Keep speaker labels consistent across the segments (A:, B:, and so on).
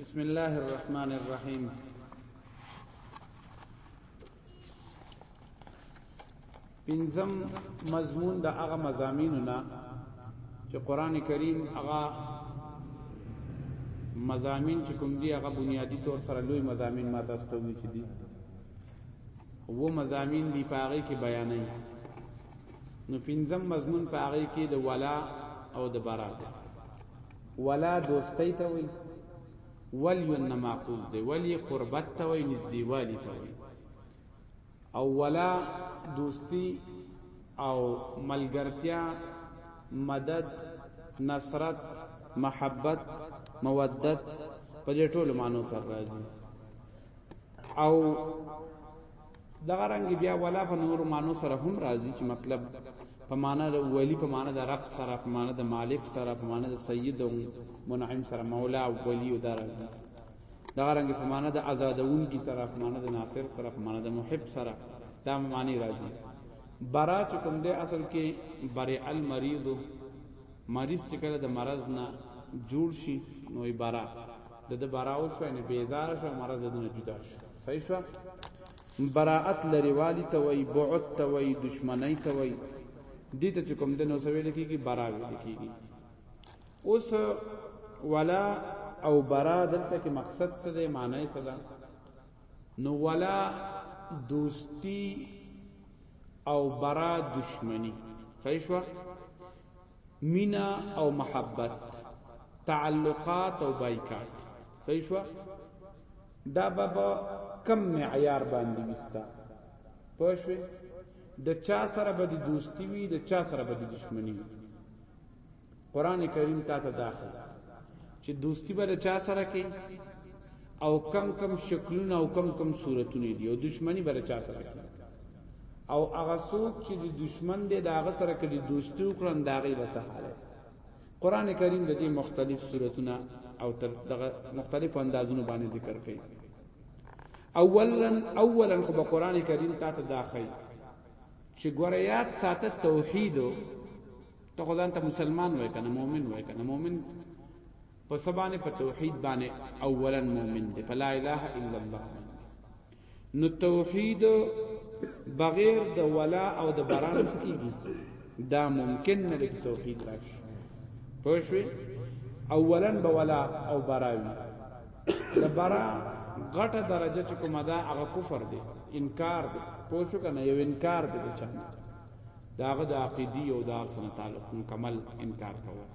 A: بسم الله الرحمن الرحیم پنځم مضمون د هغه مزامینو نه چې قران کریم هغه مزامین چې کوم دی هغه بنیادی طور سره لوی مزامین ما تاسو ته وی چې دي و مزامین دی پاره کې بیانې نو پنځم مضمون پاره کې د ولا او د برات ولا دوستۍ ته وایي ولی نه معقوز دی ولی قربت ته وایي نږدېوالي ته وایي او ولا دوستی او ملګرتیا مدد نصرت محبت مودت په دې ټولو معنو سره راځي او دغه رنګ بیا ولا په نور مانو سره هم راځي چې مطلب په معنا د ولی په معنا د رب سره په معنا د مالک سره په معنا د سید او منعم سره مولا او ولی او دار دا رنګ په معنا د آزادون کی سره په معنا د ناصر سره په معنا د محب سره دا معنی راځي برا چې کوم دی اصل کې بر المریض مریض چې کله د مرض نه جوړ شي نو برا د د براو شو یعنی بیزار شو مرض دنه جدا شو صحیح شو براءت لري والی ته وای بعد ته وای دشمنی ته وای دې ته کوم د نو سوي لیکيږي برا لیکيږي اوس ولا او برا دلته کې مقصد څه دی معنی څه ده نو ولا دوستی او برا دشمنی صحیح شو مینه او محبت تعلقات او بایکاټ صحیح شو دا به کم معیار باندې وستا پښوی د چا سره به د دوستی وي د چا سره به د دشمنی وي قران کریم تا ته داخل چې دوستی به د چا سره کې او کم کم شکلونه او کم کم صورتونه دي او دشمنی به د چا سره کې او هغه څوک چې د دشمن دی دا هغه سره کړي دوستي وکړن دا غي بس حالت قران کریم د دې مختلف صورتونه او تر دغه مختلف اندازونو باندې ذکر کړي اولا اولا خو په قران کریم ته تداخی چې ګوریات ساته توحید ته خدان ته مسلمان وای کنه مؤمن وای کنه مؤمن په سبانه په توحید باندې اولا مؤمن دی فلا اله الا الله نو توحید بغیر د ولا او د بران سکیږي دا ممکن نه دی توحید راشي پوښوي اولا به ولا او براوي د برا غټه درجه چې کومه ده هغه کفر دی انکار دی پوښو کنه یو انکار دی چا داغه د عقیدی او د ارسنه تعلق مکمل انکار کول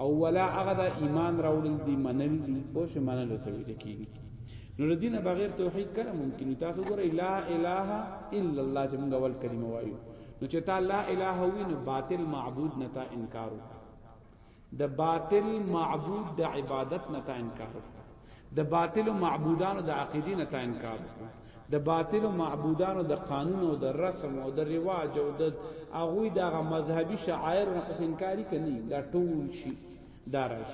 A: او ولا هغه د ایمان راوړل دی منل دی او شه منل ته ویل کیږي نو د دین بغیر توحید کله ممکن تاسو ګورئ لا اله الا الله چې موږ اول کلمه وایو نو چې تا لا اله وی نو باطل معبود نه تا انکار وکړ د باطل معبود د عبادت نه تا انکار وکړه د باطل معبودانو د عقیدې نه تا انکار وکړه د باطل معبودانو د قانون او د رسم او د رواج او د هغه دغه مذهبي شعائر نه پس انکاری کني دا ټول شي دارش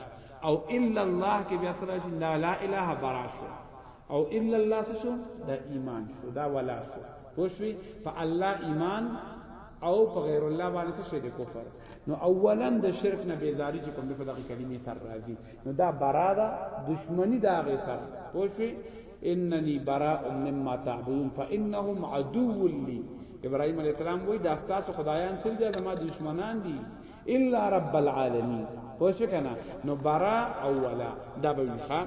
A: او الا الله کې بیا سره شي لا لا اله براش او الا الله څه شو دا ایمان شو دا ولا شو پوښوي په الله ایمان او په غیر الله باندې څه شي د کفر نو اولا د شرک نه بیزاری چې کوم په دغه کلمې سر راځي نو دا برا ده دشمنی دا غي سر پوښوي انني براء مما تعبدون فانهم عدو لي ابراهيم عليه السلام وای دا تاسو خدایان تل دي زما دشمنان دي الا رب العالمين پوښ کنه نو برا اولا دا به ښه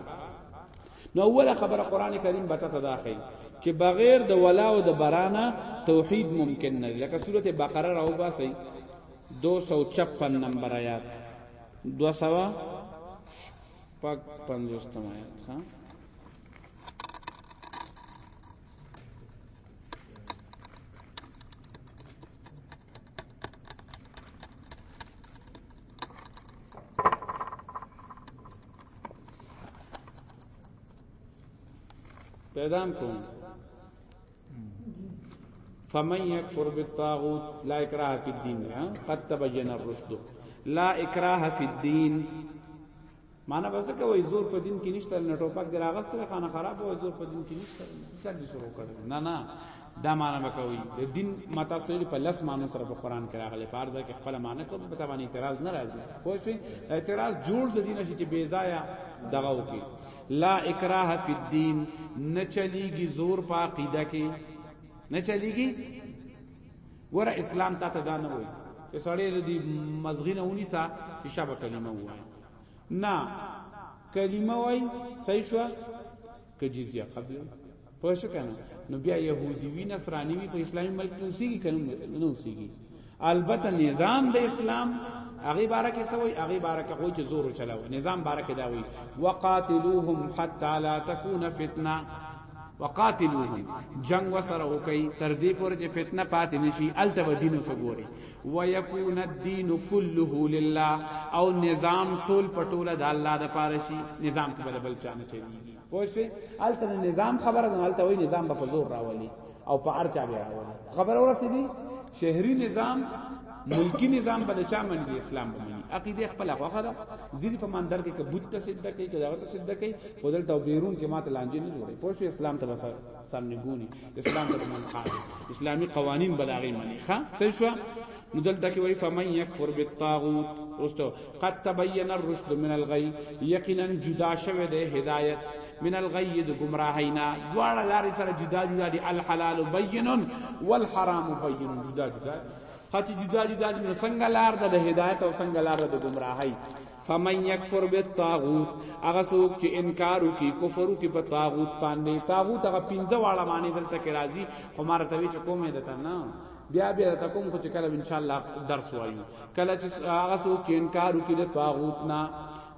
A: نو اوله خبره قران کریم به ته داخی چې بغیر د ولا او د برانه توحید ممکن نه لکه سوره بقره راو باسي 256 نمبر آیات 200 پاک 50 آیات ها پیدا کوم فمن يكفر بالطاغوت لا اكراه في الدين قد تبين الرشد لا اكراه في الدين معنا بس کوي زور په دین کې نشته نه ټوپک دراغسته خانه خراب وي زور په دین کې نشته څه دې شروع کړل نه نه دا معنی وکوي د دین ماته ستړي په لس معنی سره په قران کې راغلي په ارزه کې خپل معنی کوم په باندې اعتراض نه راځي خو شي اعتراض جوړ د دین شي چې بې ځایه دغه وکي لا اکراه فی الدین نه چلیږي زور په عقیده کې نه چلیږي ور اسلام ته ته دا نه وایي چې سړی د دې مزغینه ونی سا چې شابه کلمه وایي نه کلمه وایي صحیح شو کجزیه قبل پوه شو کنه نو بیا يهودي وی نصراني وی په اسلامي ملک کې اوسېږي کنه نه اوسېږي البته نظام د اسلام هغه باره کې سوي هغه باره کې خو چې زور چلاو نظام باره کې دا وی وقاتلوهم حتا لا تكون فتنه وقاتلوهم جنگ وسره وکي تر دې پورې چې فتنه پاتې نشي الته ودینو سګوري ويكون الدين كله لله او نظام ټول پټوله د الله د پاره شي نظام کې بل بل چانه چلیږي پوه شئ هلته د نظام خبره ده هلته وایي نظام به په زور راولي او په هر چا به راولي خبره ورسېدي شهري نظام ملکی نظام به د چا مني اسلام به مني عقیده خپل خوخه ده ځینې په مندر کې کبوت ته سجده کوي کداغه ته سجده کوي خو دلته بیرون کې ماته لانجې نه جوړي پوه شو اسلام ته بس سم نه ګوني اسلام ته من خاري اسلامي قوانين بلاغي مني ښا څه شو نو دلته کې وای فمن یکفر بالطاغوت رستو قد تبین الرشد من الغی یقینا جدا شوه ده هدایت من الغی د گمراهینا دواړه لارې سره جدا جدا دي الحلال بین والحرام بین جدا جدا خاطی جدا جدا دي نو څنګه لار ده د هدایت او څنګه لار ده د گمراهی فمن یکفر بالطاغوت هغه څوک چې انکار وکي کفر وکي په طاغوت باندې طاغوت هغه پنځه واړه معنی دلته کې راځي خو مارته وی چې کومه ده نه بیا بیا ته کوم خو چې کله ان شاء الله درس وایو کله چې هغه څوک چې انکار وکړي د طاغوت نه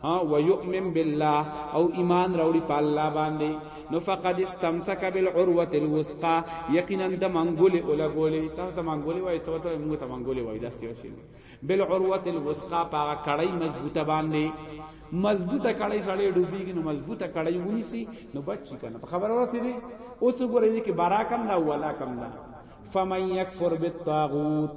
A: ها ويؤمن بالله او ایمان راوړي په الله باندې نو فقد استمسك بالعروه الوثقا یقینا د منګولې اوله ګولې ته د منګولې وای څه ته موږ ته منګولې وای داس کې وشي بالعروه الوثقا په کړای مضبوطه باندې مضبوطه کړای سړی ډوبېږي نو مضبوطه کړای ونی سي نو بچی کنه خبر اورسې دي اوس وګورئ چې براکم دا ولا کم دا فمن یکفر بالطاغوت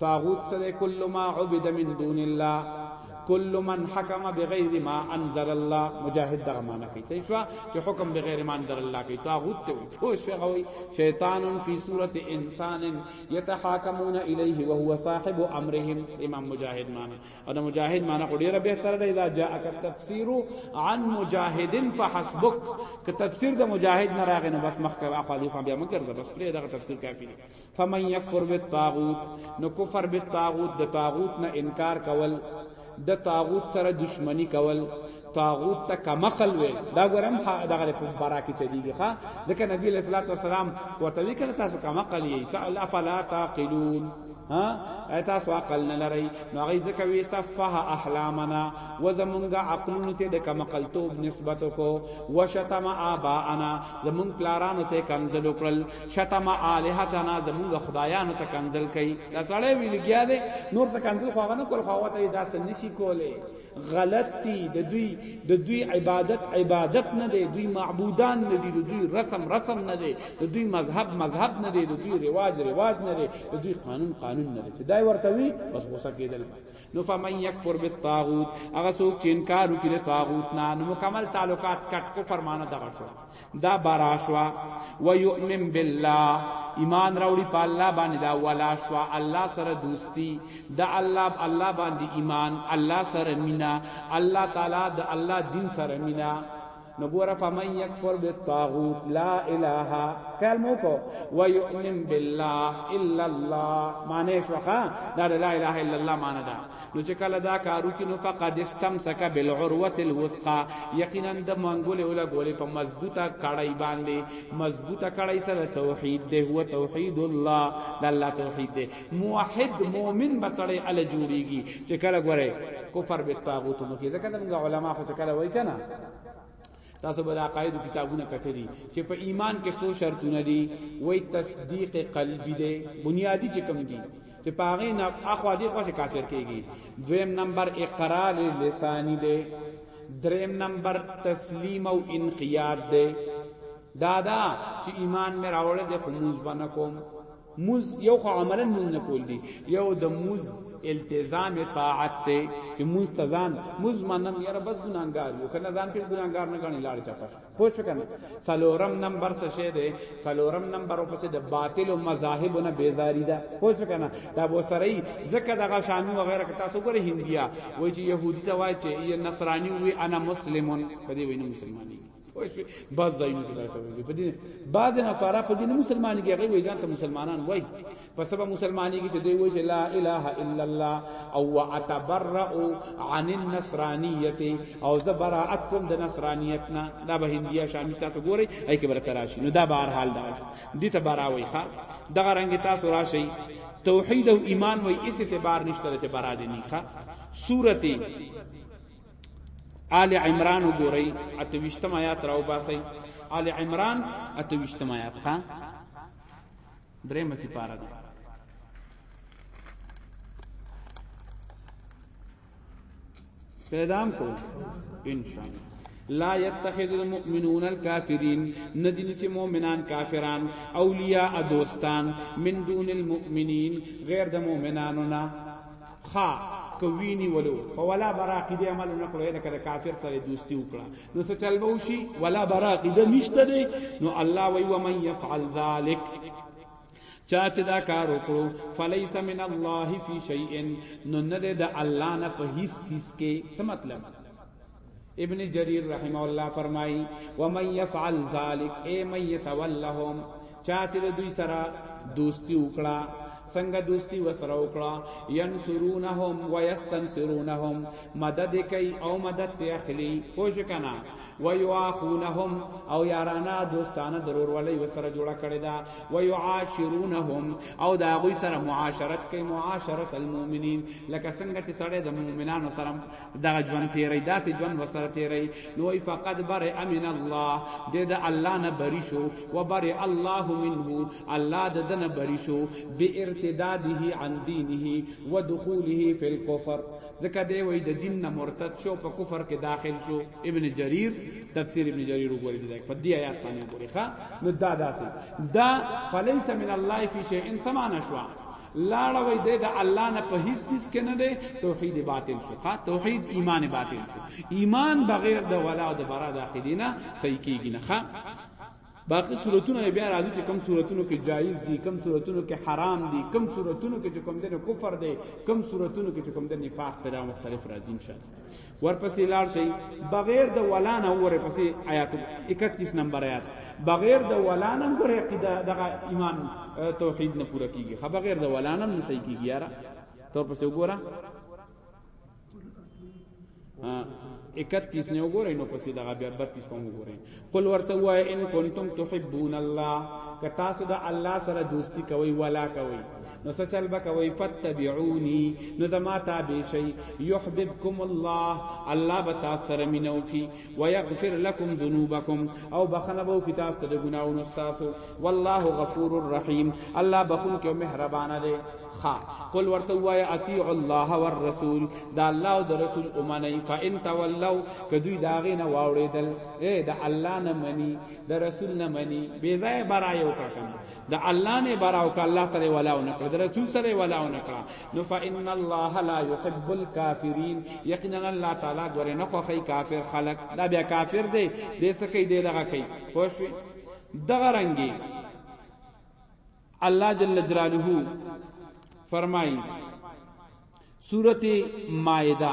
A: طاغوت سره کل ما عبد من دون الله کل من حکم بغیر ما انزل الله مجاهد دغه معنا کوي صحیح شو چې حکم بغیر ما انزل الله کوي طاغوت ته خو شغوي شیطان فی صورت انسان یتحاکمون الیه وهو صاحب امرهم امام مجاهد معنا او د مجاهد معنی خو ډیره به تر دی دا جاءک التفسیر عن مجاهد فحسبک که تفسیر د مجاهد نه راغی نو بس مخ کا خالف بیا مگر دا بس پرې دا تفسیر کافی دی فمن یکفر بالطاغوت نو کفر بالطاغوت د طاغوت نه انکار کول د طاغوت سره دشمنی کول طاغوت ته کمخل وي دا ګورم دغه په برا کې چلیږي ښا ځکه نبی صلی الله علیه وسلم ورته وی کړه تاسو کمخل یې افلا تعقلون ها ایتا سو عقل نه لري نو غي زکه وی صفه احلامنا و زمونږه عقلونو ته د کم قلتوب نسبت کو و شتم ابانا زمونږ پلارانو ته کنزل وکړل شتم الہتنا زمونږ خدایانو ته کنزل کئ دا سړی ویل کیاله نور څه کنزل خو غنه کول خو ته داس نشي کوله غلط دي د دوی د دوی عبادت عبادت نه دی دوی معبودان نه دي د دوی رسم رسم نه دی د دوی مذهب مذهب نه دی د دوی رواج رواج نه دی د دوی قانون قانون نه دی چې دای ورته وی بس غوسه کېدل نو فمن یکفر بالطاغوت هغه څوک چې انکار وکړي د طاغوت نه نو مکمل تعلقات کټ کو فرمانه دغه شو دا بارا شوا و یؤمن بالله ایمان راوړي په الله باندې دا ولا شوا الله سره دوستی دا الله الله باندې ایمان الله سره مینا الله تعالی د الله دین سره مینا نګوره فمن یکفر بالطاغوت لا اله کلمو کو و یؤمن بالله الا الله معنی شوخه دا لا اله الا الله معنی ده نو چې کله دا کارو کې نو فقد استمسک بالعروه الوثقا یقینا د منګولې ولا ګولې په مضبوطه کړای باندې مضبوطه کړای سره توحید دی هو توحید الله د الله توحید دی موحد مؤمن بسړی ال جوړیږي چې کله ګوره کفر بالطاغوت نو کې ځکه موږ علما خو کله وای کنه تاسو به د عقایدو کتابونه کتلی چې په ایمان کې څو شرطونه دي وای تصدیق قلبی دی بنیادی چې کوم دي چې پاغې نه اخو دې خو کافر کیږي دویم نمبر اقرار لسانی دی دریم نمبر تسلیم او انقیاد دی دادا چې ایمان مې راوړل د خموز باندې کوم موز یو خو عملا موز نه کول دي یو د موز التزام طاعت ته چې موز تزان موز منم یاره بس ګناګار یو کنه ځان په ګناګار نه غني لاړ چپر پوه شو کنه سلورم نمبر څه شه ده سلورم نمبر او پسې د باطل او مذاهب نه بیزاری ده پوه شو کنه دا بو سره زکه دغه شامی و غیره کتا سو ګره هندیا وای چې يهودي ته وای چې نصرانی وی انا مسلمون په دې وینم مسلمانۍ بعض ځایونه کې راته وي په دې بعض نصارا په دې مسلمانان کې هغه وایي ځان ته مسلمانان وایي په سبا مسلمانان کې چې دوی وایي لا اله الا الله او اتبرأ عن النصرانیت او زبرأت کوم د نصرانیت نه دا به هندیا شامی تاسو ګورئ اې کې برته راشي نو دا به هر حال دا دي ته براوي ښا دغه رنگ تاسو راشي توحید او ایمان وای اس اعتبار نشته چې برا دي نه ښا سورته آل عمران وګورئ اتوشتم آیات راو باسئ آل عمران اتوشتم آیات ښا درې مسی پارا ده پیدام کو ان شاء الله لا يتخذ المؤمنون الكافرين ندین سے مومنان کافران اولیاء دوستان من دون المؤمنین غیر د مومنانو نه خا کوي نیولو په ولا برا عقیده عمل نه کړو لکه د کافر سره دوستی وکړه نو څه چل به وشي ولا برا عقیده نشته دی نو الله وی و من يفعل ذلک چا چې دا کار وکړو فلیس من الله فی شیء نو نه د الله نه په هیڅ چیز کې څه مطلب ابن جریر رحمه الله فرمایي ومن يفعل ذلك اي من يتولهم چا چې دوی سره دوستی وکړه څنګه دوستی وسره وکړه ينصرونهم ويستنصرونهم مدد کوي او مدد ته اخلي خوش کنا ويواخونهم او یارانا دوستانه ضرور ولې وسره جوړه کړی دا ويعاشرونهم او دا غوي سره معاشرت کوي معاشرت المؤمنین لکه څنګه چې سړی د مؤمنانو سره دغه ژوند تیری داسې ژوند وسره تیری نو وای فقط برئ من الله د د الله نه بری شو و برئ الله منه الله د د نه بری شو بارتداده عن دینه ودخوله فی الكفر ځکه دی وای د دین نه مرتد شو په کفر کې داخل شو ابن جریر تفسیر ابن جریر وګورئ دا په دې آیات باندې وګورئ ښا نو دا داسې دا فلیس من الله فی شیء سمانه شو لاړه وای د الله نه په هیڅ چیز کې نه دی توحید باطل شو ښا توحید ایمان باطل شو ایمان بغیر د ولا د برا د عقیدینا صحیح کیږي نه ښا باقی صورتونه بیا راځي چې کم صورتونو کې جایز دي کم صورتونو کې حرام دي کم صورتونو کې چې کوم دنه کفر دي کم صورتونو کې چې کوم دنه نفاق ته مختلف راځي ان شاء الله ورپسې لاړ شي بغیر د ولانه ورپسې آیات 31 نمبر آیات بغیر د ولانه ګره عقیده دغه ایمان توحید نه پوره کیږي خو بغیر د ولانه نه صحیح کیږي یاره تور پسې وګوره 31 نه وګورئ نو پسې دغه بیا 32 کوم وګورئ قل ورته وای ان کنتم تحبون الله که تاسو د الله سره دوستی کوي ولا کوي نو څه چل به کوي فتبعوني نو زما تابع شي يحببكم الله الله به تاسو سره مينو کی ويغفر لكم ذنوبكم او بخنه بو کی تاسو ته ګناونه تاسو والله غفور الرحيم الله بخون کې مهربان دی خا قل ورته وای اطیع الله والرسول دا الله او رسول امنه فان تولوا کدی داغینه واوړیدل اے د الله نه منی د رسول نه منی بے ځای برایو کا کم د الله نه براو کا الله سره ولاو نه کړ د رسول سره ولاو نه کړ نو فإن الله لا يحب الكافرين یقینا الله تعالی ګره نه خوخی کافر خلق دا بیا کافر دی د سکی دی دغه کی خوش دغه رنگي الله جل جلاله فرمایي سورته مائده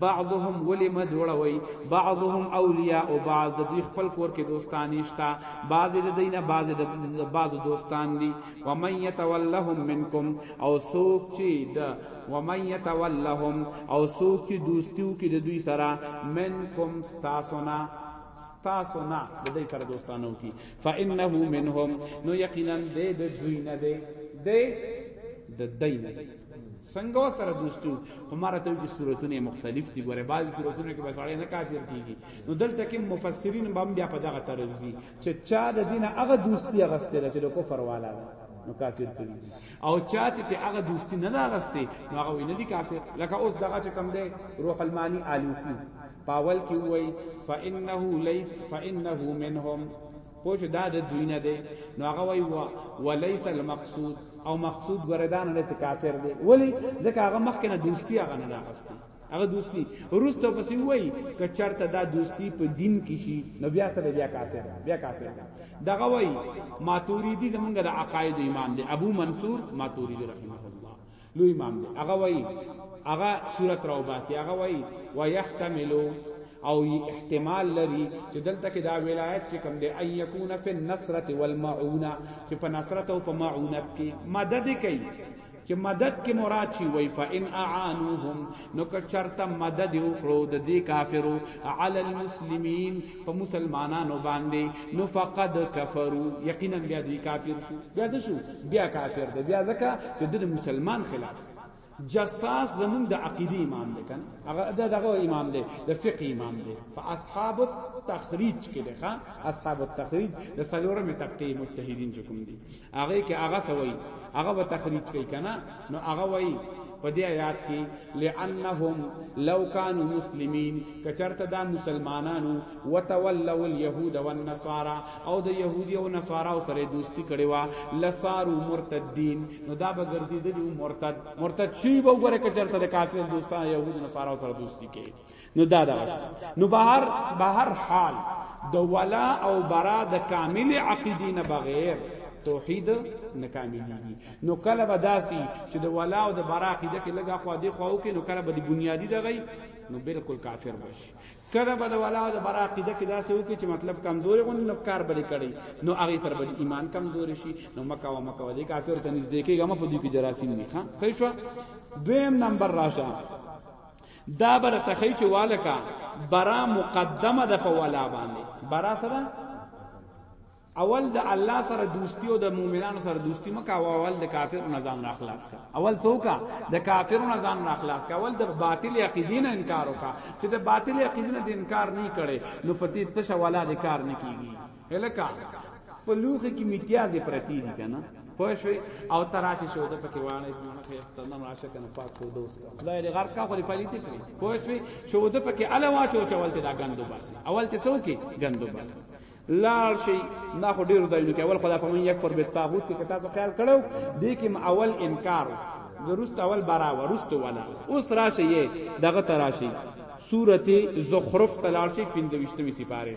A: بعضهم ولی مدوړوي بعضهم اولیاء او بعض د دوی خپل کور کې دوستان نشتا بعض د دینه بعض د بعض دوستان دي و من يتولهم منکم او سوق چې د و من يتولهم او سوق چې دوستیو کې د دوی سره منکم استاسنا تاسو نه د دې سره دوستانو کی فانه منهم نو یقینا دې د دوی نه دې دې د دین څنګه وسره دوستو هماره ته چې صورتونه مختلف دي ګوره بعضی صورتونه کې بساړې نه کافر کیږي نو دلته کې مفسرین بم بیا په دغه طرز دي چې چا د دین هغه دوستی غسته چې د کفر والا ده نو کافر کړي او چا چې هغه دوستی نه راغسته نو هغه ویني دي کافر لکه اوس دغه چې کم ده روح المانی الوسی پاول کې وای فانه ليس فانه منهم پوه شو دا د دوی نه دی نو هغه وای و وليس المقصود او مقصود ګردان نه چې کافر دی ولی ځکه هغه مخکې نه دوستی هغه نه راغستی هغه دوستی روستو پسې وای ک چرته دا دوستی په دین کې شي نو بیا سره بیا کافر بیا کافر دغه وای ماتوریدی زمونږ د عقاید امام دی ابو منصور ماتوریدی رحمه الله لوی امام دی هغه وای هغه صورت راو باسي هغه وای ويحتملو او احتمال لري چې دلته کې دا ولایت چې کوم دی ان یکون فی النصرۃ والمعونه چې په نصرت او په معونت کې مدد کوي چې مدد کې مراد شي وای فإن اعانوهم نو که چرته مدد وکړو د دې کافرو علی المسلمین په مسلمانانو باندې نو فقد کفرو یقینا بیا دوی کافر شو بیا څه شو بیا کافر دی بیا ځکه چې د مسلمان خلاف جساس زمون د عقیده امام دی کنه هغه دغه امام دی د فقه امام دی په اصحاب التخریج کې دی ښا اصحاب التخریج د سلورمه طبقه متحدین چې کوم دی هغه کې هغه سوي هغه به تخریج کوي کنه نو هغه وای په دې آیات کې لئنهم لو كانوا مسلمین کچرته دا مسلمانانو وتولوا اليهود والنصارى او د يهودي او نصارا سره دوستی کړي وا لصاروا مرتدين نو دا به ګرځي د مرتد مرتد شي وګوره کچرته د کافر دوستان يهود نصارا سره دوستی کوي نو دا دا نو بهر بهر حال د ولا او برا د کامل عقیدې نه بغیر توحید نه کاملېږي نو کله به داسي چې د ولا او د برا عقیده کې لګا خو دې خو او کې نو کله به د بنیادی دغی نو بالکل کافر بشي کله به د ولا او د برا عقیده کې داسې وکړي چې مطلب کمزوري غون نو کار بلی کړي نو هغه سره بلی ایمان کمزوري شي نو مکه او مکه ودی کافر ته نږدې کېږي ما په دې کې جراثیم نه ښه صحیح شو دویم نمبر راشه دا بر تخی چې والکا برا مقدمه ده په ولا باندې برا سره اول د الله سره دوستی او د مؤمنانو سره دوستی مکه او اول د کافر نه ځان را خلاص کا اول څوکا د کافر نه ځان را خلاص کا اول د باطل عقیدې نه انکار وکا چې د باطل عقیدې نه انکار نه کړي نو پتی تشه ولا د کار نه کیږي هلکا په لوخه کې میتیا دې پرتی دي کنه پوه شوي او تراشه شو د پکې وانه اسمه مخې استنم راشه کنه پاک شو دوست خدای دې غرق کا خو دې پلیته کړی پوه شوي شو د پکې الوا چو چول ته دا غندو باسي اول ته سو کې غندو باسي لار شي نه خو ډیر ځایونه کې اول خدا په من یک پر بیت طاغوت کې تاسو خیال کړو دې کې اول انکار ورست اول برا ورست ولا اوس راشي دغه تراشي سورته زخرف تلاشي 25 می سپاره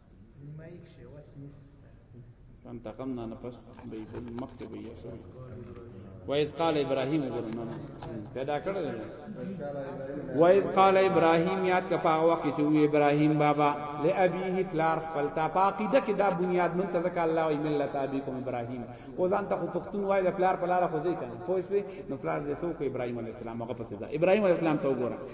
A: کم تقم نه نه پس به بل مخ ته وي شو وایذ قال ابراهیم ګورنه پیدا کړل وایذ قال ابراهیم یاد کا پاغه وخت چې وی ابراهیم بابا لابیه پلار خپل تا پاقیده کې دا بنیاد مون تذک الله ای ملت ابیکم ابراهیم او ځان ته پښتون وای پلار پلار خو ځی کنه پوه شو نو پلار دې سو کو ابراهیم علی السلام هغه پسې دا ابراهیم علی السلام ته وګوره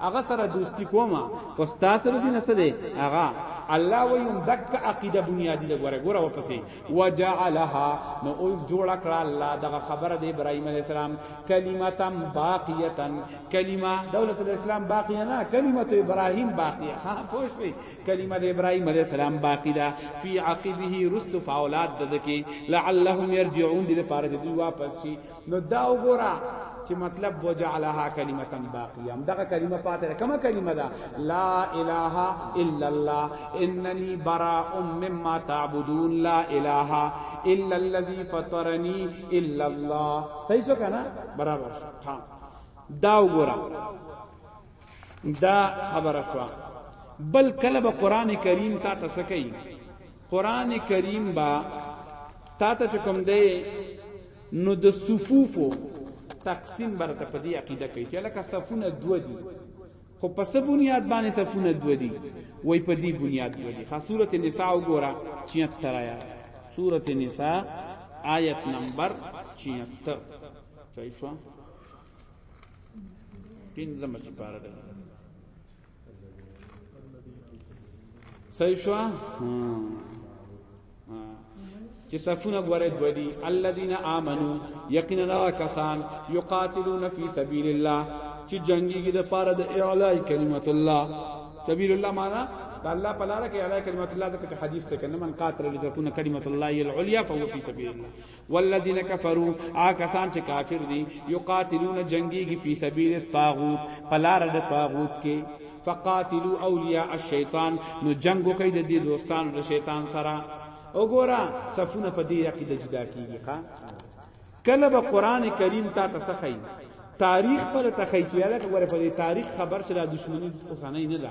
A: هغه سره دوستی کوم او ستا سره دین څه دی هغه الله ویم دک عقیده بنیادی د ګوره ګوره ورپسې وجعلها نو او جوړ کړه الله دغه خبره د ابراهیم علی السلام کلمتم باقیتا کلمه دولت الاسلام باقی نه کلمه ابراهیم باقی ها پوښوي کلمه د ابراهیم علی السلام باقی ده فی عقبه رست فاولاد دکی لعلهم يرجعون دې لپاره دې واپس شي نو دا وګوره چې مطلب وجعلها کلمه باقیه هم دغه کلمه پاتې ده کومه کلمه ده لا اله الا الله انني براء مما تعبدون لا اله الا الذي فطرني الا الله صحیح شو کنه برابر ها دا وګوره دا خبره شو بل کله به قران کریم تا ته سکی قران کریم با تا ته کوم دی نو د صفوفو تقسیم برته په دې عقیده کوي چې لکه صفونه دو دي خو په څه بنیاد باندې صفونه دو دي وای په دې بنیاد دو دي خاص سورته نساء وګوره 76 آیات سورته نساء آیت نمبر 76 صحیح شو پنځمه سپاره ده صحیح شو چې صفونه غوړې دوی دي الذين امنوا یقینا کسان یقاتلون فی سبیل الله چې جنگي د پاره د اعلی کلمت الله سبیل الله معنا د الله په لار کې اعلی کلمت الله د حدیث ته کنه من قاتل لتكون کلمت الله العليا فهو فی سبیل الله والذین کفروا آکسان چې کافر دي یقاتلون جنگیږي فی سبیل الطاغوت پلار د طاغوت کې فقاتلوا اولیاء الشیطان نو جنگو کوي د دې دوستان د شیطان سره وګوره صفونه په دې عقیده جدا کیږي ښا کله به قران کریم تا تسخی تاریخ پر تخی چې لکه ور په تاریخ خبر شې د دشمنی اوسانه نه ده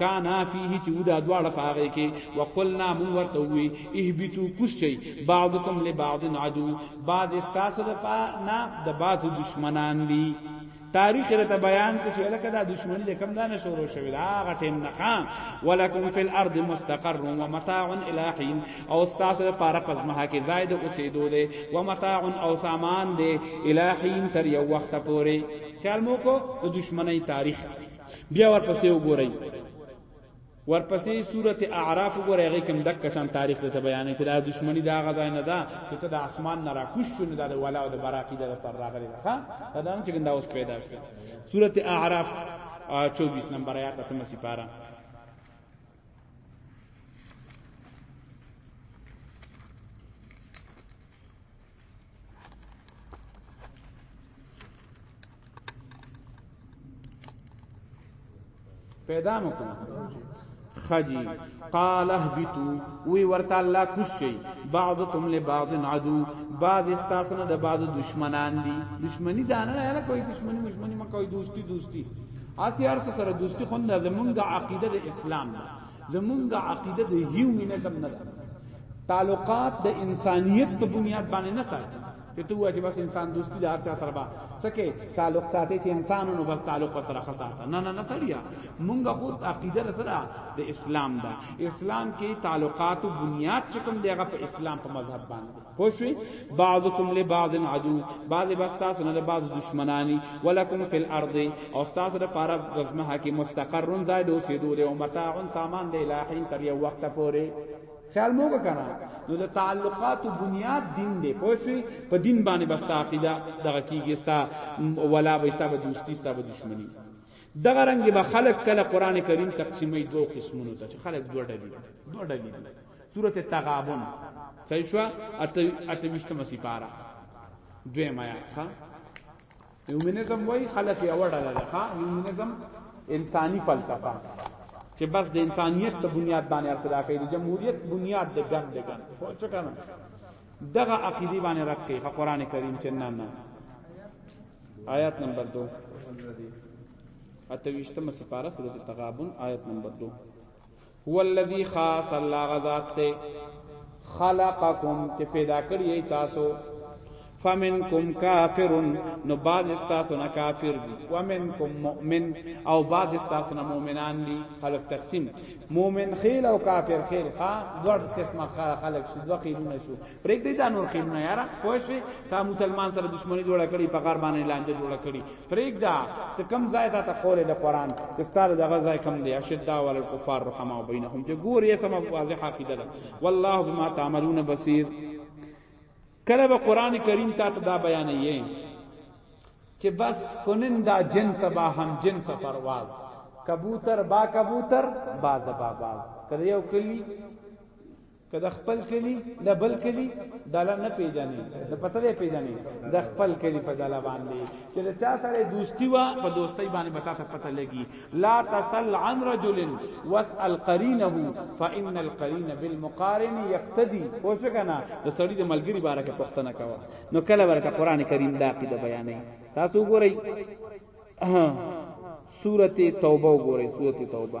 A: کانا فيه چې ودا دواړه پاغه کې وقلنا مون ورته وی اهبتو کوشي بعضکم لبعض عدو بعض استاسو د پا نه د بعض دشمنان دي تاریخ رته بیان کو چې لکه دا دشمنی د کم دانه شروع شوی دا غټیم نه خام ولکم فی الارض مستقر و متاع الی حین او استاد لپاره پس مها کې زائد اوسېدو دی و متاع او سامان دی الی حین تر یو وخت پورې خیال مو کو د دشمنی تاریخ بیا ورپسې وګورئ ورپسې سورته اعراف وګورئ هغه کوم دک شان تاریخ ته بیانې چې دا دښمنی دا غځای نه ده چې ته د اسمان نه راکوش شو نه د ولا او د براقی د سر راغلی ده ښا دا د چې ګندا اوس پیدا شو سورته اعراف 24 نمبر آیات ته مسی پارا پیدا مکو خجی قال اهبتو وی ورته الله کوشي بعضکم لبعض عدو بعض استاسنه د بعض دشمنان دي دشمنی دانه نه کوي دشمنی دشمنی مکوې دوستی دوستی هسې هر څه سره دوستي خو نه زمونږ عقیده د اسلام ده زمونږ عقیده د هیومنزم نه ده تعلقات د انسانیت په بنیاد باندې نه ساتي چې ته وایې بس انسان دوستی د هر چا سره به سکه تعلق ساتي چې انسانونو بس تعلق سره خساته نه نه نه سړیا مونږ خود عقیده سره د اسلام ده اسلام کې تعلقات او بنیاد چې کوم دیغه په اسلام په مذهب باندې پوښوي بعضکم لبعض عدو بعض بس تاسو نه بعض دشمنانی ولکم فی الارض او تاسو د پاره بزمه حکیم مستقر زائد او سیدو دی او متاع سامان دی لاحین تر یو وخت پورې خیال موګه کنه نو د تعلقات بنیاد دین دی پوښوي په دین باندې بس عقیده دغه کیږي ستا ولا بستا به دوستی ستا به دشمنی دغه رنگ به خلق کله قران کریم تقسیمې دوه قسمونو ته خلق دوه ډلې دوه ډلې سورت تغابن صحیح شو اته وشتمه سپاره دویم آیات ښا هیومنزم وای خلک یې وړل ده ښا هیومنزم انساني فلسفه چې بس د انسانیت په بنیاد باندې ارسلا کوي د جمهوریت بنیاد د ګند د ګند خو څه کنه دغه عقیده باندې رد کوي خو قران کریم چې نه نه آیات نمبر 2 اتویشتمه سپاره سورۃ التغابن آیت نمبر 2 هو الذی خاص الله غذات ته خلقکم چې پیدا کړی تاسو فمنکم کافر نو بعد استاسو نه کافر دي ومنکم مؤمن او بعد استاسو نه مؤمنان دي خلق تقسیم مؤمن خیل او کافر خیل ها دوه قسمه خلق شو دوه قیلونه شو پرېګ دی دا نور خیلونه یاره پوه شوې تا مسلمان سره دښمنی جوړه کړي په غار باندې لانجه جوړه کړي پرېګ دا ته کم ځای ته خوله د قران چې ستاره دغه ځای کم دی اشدا ول الكفار رحمه بینهم چې ګور یې سم واضح عقیده ده والله بما تعملون بصیر کله به قران کریم تا ته دا بیان یې چې بس کنن دا جن سبا هم جن سفرواز کبوتر با کبوتر باز با باز کله یو کلی که د خپل کلی د بل کلی دلا نه پیژنې د پسره پیژنې د خپل کلی په دلا باندې چې د چا سره دوستی وا په دوستۍ باندې بتا ته پته لګي لا تسل عن رجل واسال قرینه فان القرین بالمقارن یقتدی خو څه کنه د سړی د ملګری باره کې پښتنه کوا نو کله ورته قران کریم دا قید بیانې تاسو ګورئ سورته توبه وګورئ سورته توبه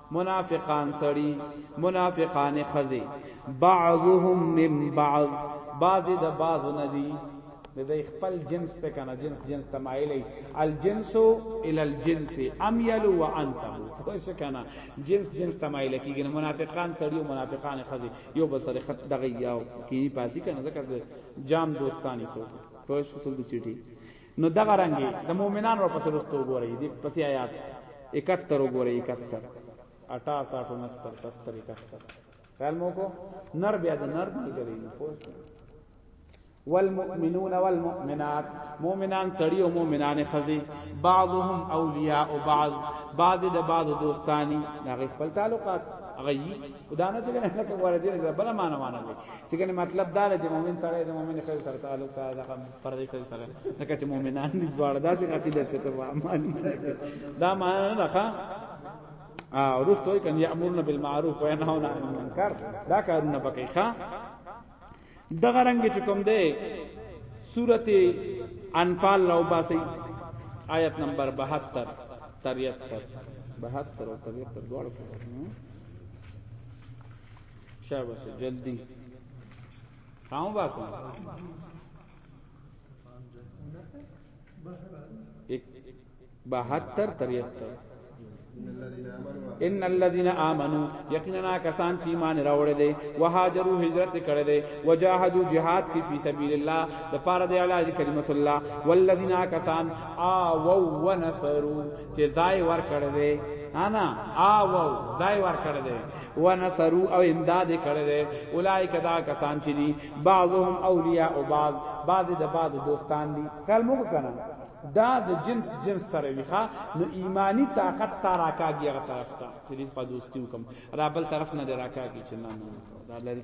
A: منافقان سړی منافقان خزی بعضهم من بعض بعض د بعض ندی د دې خپل جنس ته کنه جنس جنس تمایلی الجنس ال الجنس امیل و انسب خوش کنه جنس جنس تمایل کیږي منافقان سړی او منافقان خزي یو بل سره خط دغه یاو کینی پاسی کنه ځکه جام دوستانی سو خوش سول چټی نو دغه رنګي د مؤمنانو په پسې رستو ګوري دې پسې آیات 71 وګوري 71 68 69 70 71 خیال مو کو نر بیا د نر دی کوي پوه والمؤمنون والمؤمنات مؤمنان سړي او مؤمنان خزي بعضهم اولیاء بعض بعض د بعض دوستانی دا خپل تعلقات غي خدانه چې نه کوي ورته بل معنا معنا چې مطلب دا دی مؤمن سره د مؤمن خیر سره تعلق سره پردې څه سره لکه چې مؤمنان دي دواړه داسې عقیده ته ته عمل دا معنا نه ښه او رسته وي کنه یامرون بالمعروف و ینهون عن المنکر دا کارونه پکې ښه دغه رنگ چې کوم دی سورته انفال لو باسي آیت نمبر 72 73 72 او 73 دواړو شابه جلدی کامو باسم بہتر تریتر ان الذين امنوا یقینا کسان چې ایمان راوړل دي وهاجروا هجرت کړل دي وجاهدوا جهاد کی فی سبیل الله د پاره د علاج کلمت الله والذین کسان آووا ونصروا چې ځای ور کړل دي انا آووا ځای ور کړل دي ونصرو او امداد کړی دی اولایک دا کسان چې دي بعضهم اولیاء او بعض بعض د بعض دوستان دي خیال مو کنه دا د جنس جنس سره ویخه نو ایمانی طاقت تا راکاږي هغه طرف ته چې دې په دوستي وکم را بل طرف نه راکاږي چې نه نه دا لري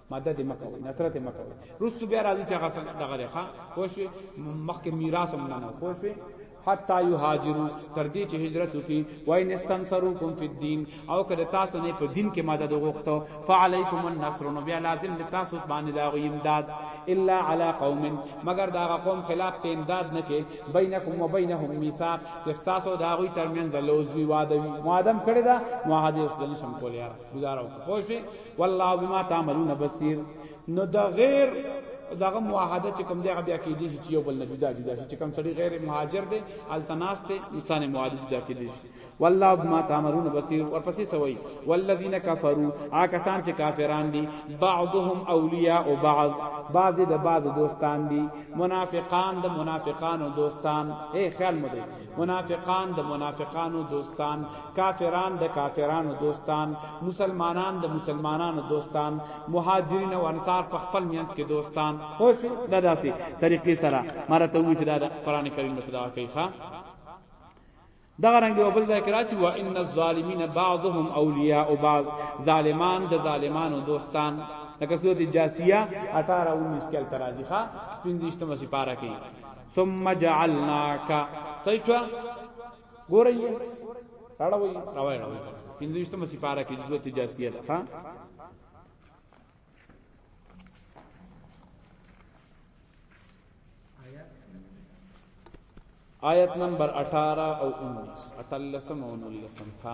A: ماده دې مکوي نصرت یې مکوي رستو بیا راځي چې هغه څنګه دغه دی ښا پوه شوې مخکې میراث هم نه نو پوه شوې حتا یهاجروا تر دې چې هجرت وکي وای نستنصروکم فی الدین او کړه تاسو نه په دین کې مدد وغوښتو فعلیکم النصر نو بیا لازم د تاسو باندې دا امداد الا علی قوم مگر دا قوم خلاف ته امداد نه کې بینکم و بینهم میثاق چې تاسو دا غوي ترمن د لوزوی واده وی معادم کړی دا معاهده سره شم کولای گزارو پوه شئ والله بما تعملون بصير نو دا غیر دغه معاهده چې کوم دی هغه بیا کې دي چې یو بل نه جدا جدا شي چې کوم سړی غیر مهاجر دی التناس ته انسان معاهده جدا کې دي والله بما تعملون بصير ورپسې سوي والذین کفروا آکسان چې کافران دي بعضهم اولیاء او بعض بعض د بعض دوستان دي منافقان د منافقانو دوستان اے خیال مو دی منافقان د منافقانو دوستان کافران د کافرانو دوستان مسلمانان د مسلمانانو دوستان مهاجرین او انصار په خپل مینس کې دوستان خو شو دا داسې طریقې سره مرته وی چې دا قران کریم په دعا کوي ښا دغه رنګ یو بل ځای کې راځي وا ان الظالمین بعضهم اولیاء بعض ظالمان د ظالمانو دوستان لکه سورۃ الجاسیه 18 19 کې ترازی ښا 15 مې سپاره کې ثم جعلناک صحیح شو ګورئ راړوي راوي راوي پنځوشتمه سپاره کې جزوه تجاسیه ده ها آیت نمبر 18 او 19 اتلسم او 19 تھا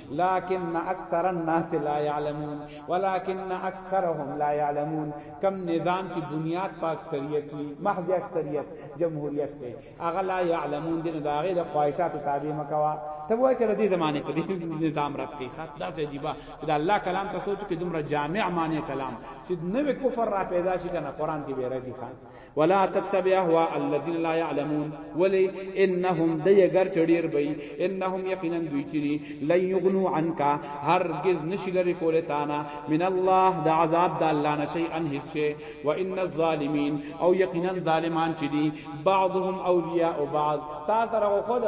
A: لكن اکثر الناس لا يعلمون ولكن اکثرهم لا يعلمون کم نظام کی بنیاد په اکثریت وی محض اکثریت جمهوریت ته اغه لا يعلمون دین دا غیر خواہشات تابع مکوا ته وای چې دې زمانه په دې نظام راپتی خط دا سه دیبا چې دا الله کلام ته سوچ کې دومره جامع معنی کلام چې نوې کفر را پیدا شي کنه قران کې به راځي خان ولا تتبع اهواء الذين لا يعلمون ولي انهم ديګر چډیر بي انهم يقينا دوی چری لن يغنوا عنك هرگز نشي لري کوله تانا من الله د عذاب د الله نشي ان هیڅ وان الظالمين او يقينا ظالمان چدي بعضهم اولياء بعض تا سره خود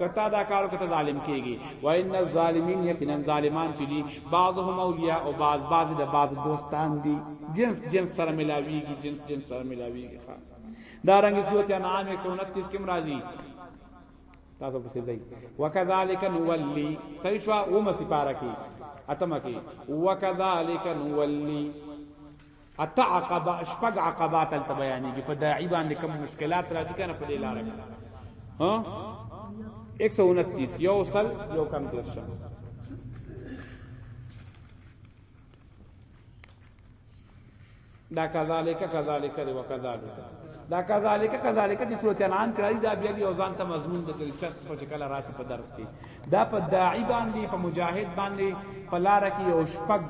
A: کتا دا کار کته ظالم کیږي و ان الظالمین یقینا ظالمان چې دي بعضهم اولیاء او بعض بعض د بعض دوستان دي جنس جنس سره ملاویږي جنس جنس سره ملاویږي ښا دا رنګ سورت انعام 129 کې مرাজি تاسو په ځای وکذالک نولی سیشوا او مسی پارکی اتمه کې وکذالک نولی اته عقبه شپږ عقبات تل بیانېږي په داعی باندې کوم مشکلات راځي کنه په دې لار کې ها 129 یو سل یو کم درشم دا کذالک کذالک دی وکذالک دا کذالک کذالک چې سورته انعام کړی دا بیا یو ځان ته مضمون د کلچت په شکل راځي په درس کې دا په داعی باندې په مجاهد باندې په لار کې یو شپږ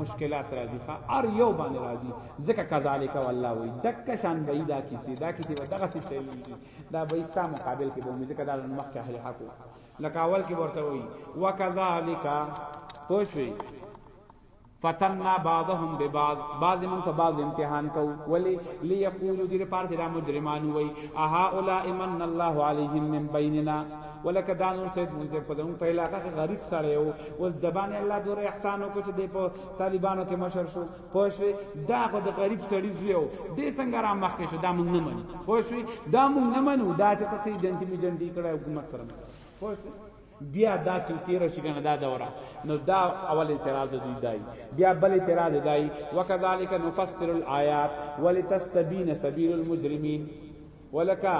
A: مشکلات راځي ښا ار یو باندې راځي ځکه کذالک والله وی دک شان به دا کیسه دا کیسه به دغه څه چلیږي دا به استا مقابل کې به مې ځکه دا مخ کې اهل حق لکه اول کې ورته وی وکذالک پوښوي فتننا بعضهم ببعض بعض من په بعض امتحان کو ولی ليقولوا دیر پار چې دا مجرمان وای اها اولئک من الله علیهم من بیننا ولکه دا نور سید منځ په دون په علاقه کې غریب سره یو ول دبان الله دور احسان وکړي چې د په طالبانو کې مشر شو پوښوي دا خو د غریب سړی زیو د څنګه را مخ کې شو دا مونږ نه منو پوښوي دا مونږ نه منو دا چې تاسو جنتی می جنتی کړه حکومت سره پوښوي بیا دا چې تیر شي کنه دا دوره نو دا اول اعتراض دی دای بیا بل اعتراض دای وکذالک نفسر الایات ولتستبین سبیل المجرمین ولکا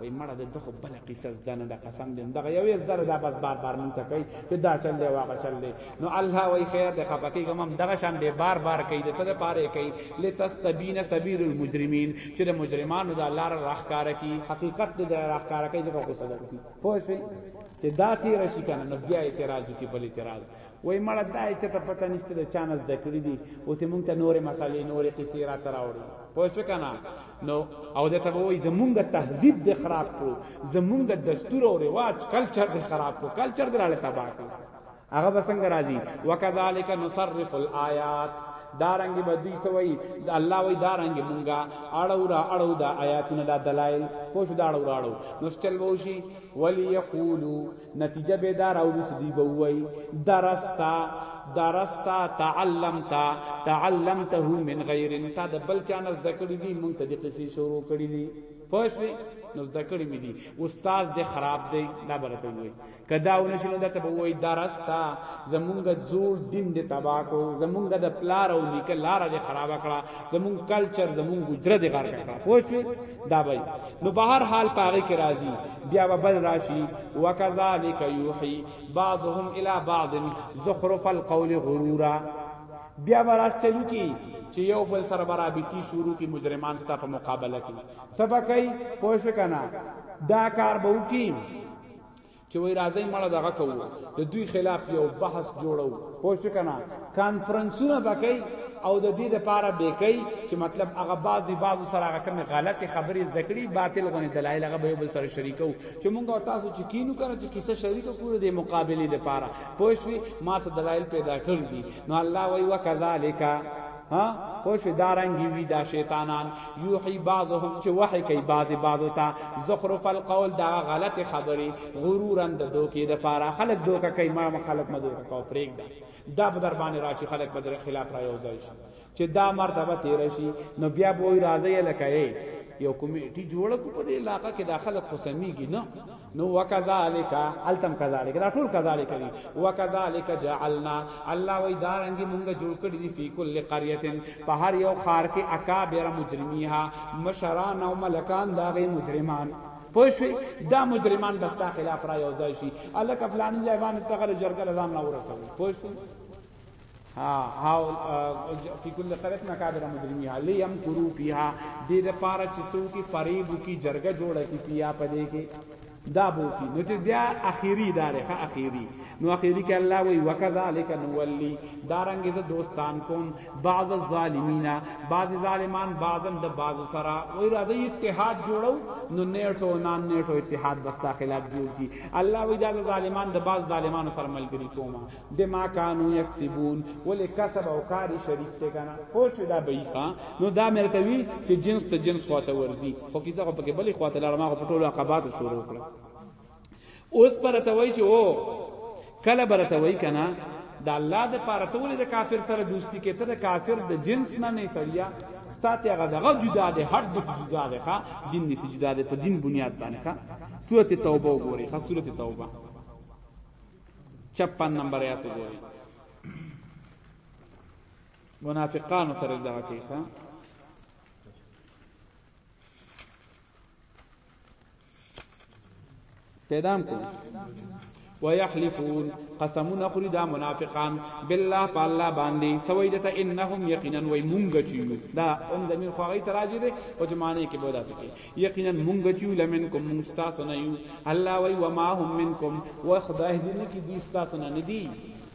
A: وای مړه د دغه بل قصه زنه د قسم دې دغه یو یز در دا بس بار بار مونږ ته کوي چې دا چل دی واقع چل دی نو الله وای خیر د خپکی کوم دغه شان دی بار بار کوي د سره پاره کوي لتستبین سبیل المجرمین چې د مجرمانو د لار راخکاره کی حقیقت د راخکاره کوي دغه قصه ده پوه شئ چې دا تیر شي کنه نو بیا اعتراض کی بل اعتراض وای مړه دا چې ته پته نشته د چانس د کړی دی او ته مونږ ته نورې مسالې نورې قصې را تراوړي پوه شو کنه نو او دا ته وای زمونږ تهذیب د خراب کړو زمونږ دستور او رواج کلچر د خراب کړو کلچر دراله تباہ کړو هغه به څنګه راځي وکذالک نصرف الایات دارنګ بدی سوی الله وی دارنګ مونږه اړو را اړو دا آیاتونه دا دلایل پوش دا اړو را اړو نو چل ووشي ولی یقولو نتیجه به دار او دی بووی درستا درستا تعلمتا تعلمته من غیر انتا د بل چا نس دکړی دی مونږ ته د قصې شروع کړی دی پوش نو ذکر می دی استاد دې خراب دی دا برته وي که دا ونه شي نو دا ته به وایي دا رستا زمونږ زوړ دین دې تباه کړو زمونږ د پلار او نیکه لاره دې خرابه کړه زمونږ کلچر زمونږ ګجره دې غرق کړه پوه شوې دا به نو په هر حال په هغې کې راځي بیا به بل راشي وکذلک یوحي بعضهم الی بعض زخرف القول غرورا بیا به راز چلو کی چې یو بل سره برابطي شروع کی مجرمان ستا په مقابله کې سبا کوي پوه شو کنه دا کار به وکړي چې وای راځي مړه دغه کوو د دوی خلاف یو بحث جوړو پوه شو کنه کانفرنسونه بکای او د دې لپاره بکای چې مطلب هغه بعضی بعضو سره هغه کوم غلط خبرې زده کړي باطل غونې دلایل هغه به بل سره شریکو چې مونږ تاسو چې کینو کنه چې کیسه شریکه کړو د مقابله لپاره پوه شو ما څه دلایل پیدا کړل دي نو الله وای وکذالک ها خو شو دارنګي وی دا شیطانان یوحي بعضهم چې وحي کوي بعض بعضو ته زخرف القول دا غلط خبري غرورا د دوکې د پاره خلک دوکه کوي ما خلک مده کو پرېګ دا دا په در باندې راشي خلک په در خلاف را یو ځای شي چې دا مرتبه تیر شي نو بیا به وي راځي لکه یو کمیټي جوړه کو په دې علاقې کې داخله خو سميږي نه نو وکذالک التم کذالک دا ټول کذالک دي وکذالک جعلنا الله وی دا رنګ مونږ جوړ کړی دي فی کل قريه په هر یو خار کې اکابر مجرمیها مشران او ملکان دا غي مجرمان پوښوي دا مجرمان بستا خلاف را یو ځای شي الک افلانی ځای باندې تغره جرګه لزان نه ورسوي پوښوي حاول فی کل قرات مکابر مجرمی علی یم کرو پیها دې د پاره چې سو کی فریب کی جرګه جوړه کی پیا پدې کې دا بو کی نو چې بیا اخیری دار ښه اخیری نو اخیری کې الله وی وکذالک نولی دارنګ ز دوستان کوم بعض الظالمین بعض ظالمان بعضن د بعض سره وی راځي اتحاد جوړو نو نیټو نان نیټو اتحاد بستا خلاف جوړ کی الله وی دا ظالمان د بعض ظالمانو سره ملګری کوما بما كانوا يكسبون ولې کسب او کار شریک ته کنه خو چې دا به ښا نو دا مرته وی چې جنس ته جنس خواته ورزي خو کیسه خو پکې بلې خواته لړما خو پټول عقبات شروع کړ اوس پر ته وای چې او کله برته وای کنه د الله د پاره ته ولې د کافر سره دوستی کې ته د کافر د جنس نه نه سړیا ستاته هغه دغه جدا ده هر د جدا ده ښا دین نه جدا ده په دین بنیاد باندې ښا سورته توبه وګورئ ښا سورته توبه 56 نمبر آیات وګورئ منافقان سره دغه کیسه پیدام کو ويحلفون قسمون اخري دا منافقان بالله بالله باندې سوي دته انهم يقينا وي مونږ چيو دا ان زمين خو غي تراجي دي او جمانه کې بودا سکي یقینا مونږ چې لمنکم مونږ تاسو نه یو الله وای و ما هم منکم و خدای دې نه کې دې تاسو نه ندي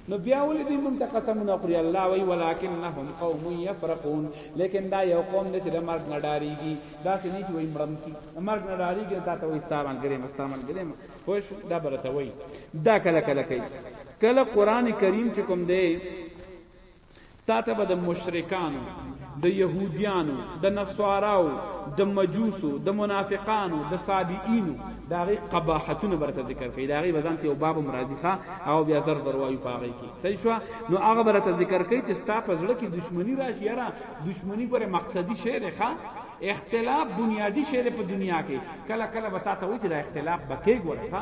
A: نو بیا ولې دې مونږ ته قسمونه خوري الله وای ولکنهم قوم یفرقون لیکن دا یو قوم دې چې د مرګ نه ډاریږي دا چې نه چې وای مړم کی مرګ نه ډاریږي دا ته وای ستامن ګرې مستامن ګرې خوش دا برته وای دا کله کله کوي کله قران کریم چې کوم دی تا ته به د مشرکانو د يهوديانو د نصاراو د مجوسو د منافقانو د صابئینو دا غي قباحتونه برته ذکر کوي دا غي بزان ته باب مرادی ښا او بیا زر زر وایو پاغي کی صحیح شو نو هغه برته ذکر کوي چې ستا په زړه کې دښمنی راشي یاره دښمنی ګره مقصدی شی دی ښا اختلاف بنیادی شی په دنیا کې کله کله وتا ته و چې دا اختلاف بکې ګوره ښا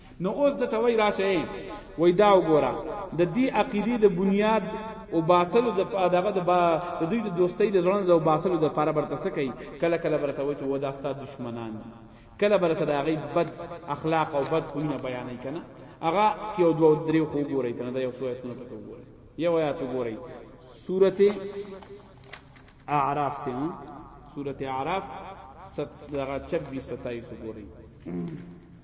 A: نو اوس د توي راشه وای دا وګوره د دې عقیده د بنیاد او باسلو د دغه د دوی د دوستۍ د ځړن د باسلو د لپاره برته سکی کله کله برته وای چې و دا ستاسو دشمنان کله برته دا غي بد اخلاق او بد خوونه بیانې کنه هغه کې او دوه درې خو ګورې کنه دا یو سوې څنګه پکې ګورې یو آیات ګورې سورته اعراف ته سورته اعراف 26 27 ګورې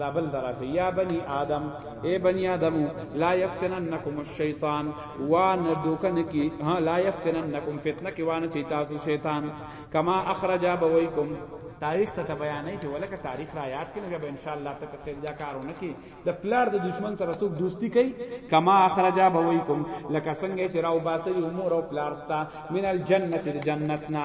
A: دا بل طرف یا بنی آدم اے بنی آدم لا یفتننکم الشیطان وان دوکن کی ها لا یفتننکم فتنه کی وان چی تاسو شیطان کما اخرج ابویکم تاریخ ته بیانې چې ولکه تاریخ را یاد کړي به ان شاء الله ته تقریر دا کارونه کې د پلار د دشمن سره څوک دوستی کوي کما اخرج ابویکم لکه څنګه چې راو باسي امور او پلار ستا من الجنه الجنتنا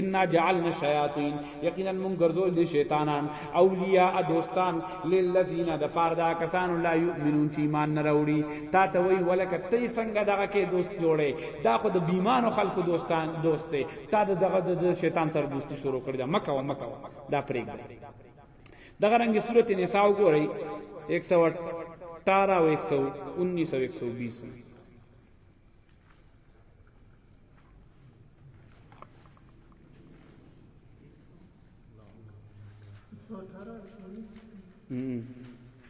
A: ان جعلنا الشیاطین یقینا من ګرځول دي شیطانان اولیاء دوستان للذین د پار دا کسان لا یؤمنون چې ایمان نه راوړي تا ته وی ولک تی څنګه دغه کې دوست جوړي دا خو د بیمانو خلکو دوستان دوست دی تا دغه د شیطان سره دوستی شروع کړی دا مکه و مکه دا پرېګ دغه رنګ صورت نساء وګورئ 118 او 119 او 120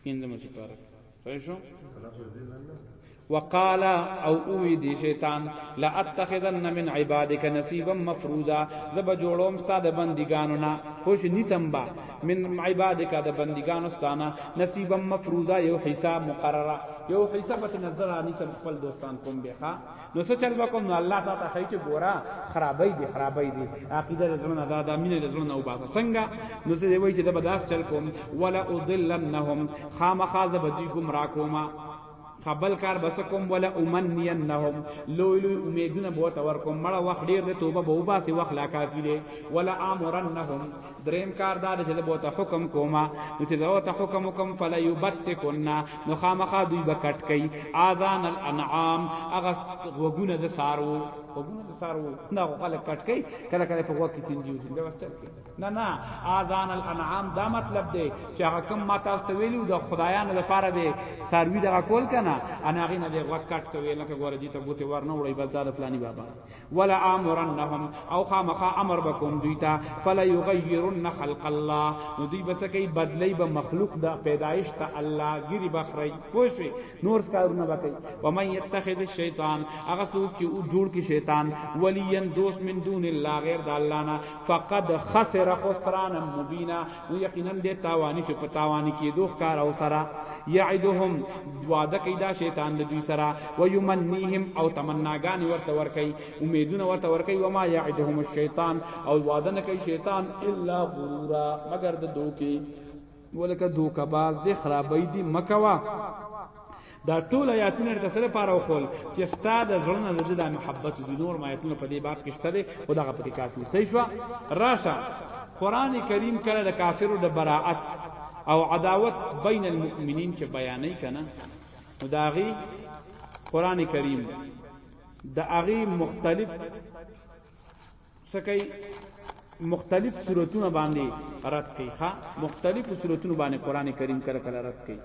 A: پینځمه سپاره صحیح شو وقال او اوی دی شیطان لا اتخذن من عبادك نصيبا مفروضا زب جوړوم ستاد بندګانو نا خوش نیسم با من عبادک د بندگانو ستانه نصیبا مفروضه یو حساب مقرره یو حساب ته نظر انی سم خپل دوستان کوم بها نو څه چل وکم نو الله تعالی ته خی چې ګورا خرابې دي خرابې دي عقیده زمون ادا د امین د زمون او باز څنګه نو څه دی وای چې د بداس چل کوم ولا اضلنهم خامخازه بدی گمراه کوما خبل کار بس کوم ولا امنينهم لوی لوی امیدونه بو تور کوم مړه وخت ډیر د توبه بو باسي وخت لا کافی دی ولا امرنهم دریم کار دار چې بو ته حکم کوما نو چې زو ته حکم کوم فلا یبتکنا نو خامخا دوی بکټ کوي اذان الانعام اغه وګونه د سارو وګونه د سارو نه خلک کټ کوي کله کله په وخت کې چنجي وځي بس چل نه نه اذان الانعام دا مطلب دی چې هغه کم ما تاسو ته ویلو د خدایانو لپاره به ساروی دغه کول کنه انا غي نه دی وکټ کوي لکه ګوره دي ته بوته ورنه وړي بس دا فلانی بابا ولا امرنهم او خامخا امر بكم دوی ته فلا يغيرن خلق الله نو دوی بس کوي بدلی به مخلوق دا پیدایش ته الله ګری بخری پوښي نور کارونه وکي و من يتخذ الشیطان هغه څوک چې جوړ کی شیطان ولین دوست من دون الله غیر د الله نه فقد خسر خسرانا مبینا نو یقینا د تاوانی چې په تاوانی کې دوه کار او سرا یعدهم وعده کوي دا شیطان د دوی سرا و یمنیهم او تمناګان ورته ور کوي امیدونه ورته ور کوي و ما یعدهم الشیطان او وعده نه کوي شیطان الا غرورا مگر د دوکي ولکه دوکباز دی خرابې دی مکوا دا ټول آیاتونه د سره پاره وخول چې ستا د زړه نه د دې محبت دي نور ما آیاتونه په دې باب کې شته دي او دغه په دې کافي صحیح شو راشه قران کریم کله د کافرو د براءت او عداوت بین المؤمنین چې بیانې کنا نو دا غي قران کریم د اغي مختلف سکه مختلف صورتونه باندې رد کوي ښا مختلف صورتونه باندې قران کریم کله کله رد کوي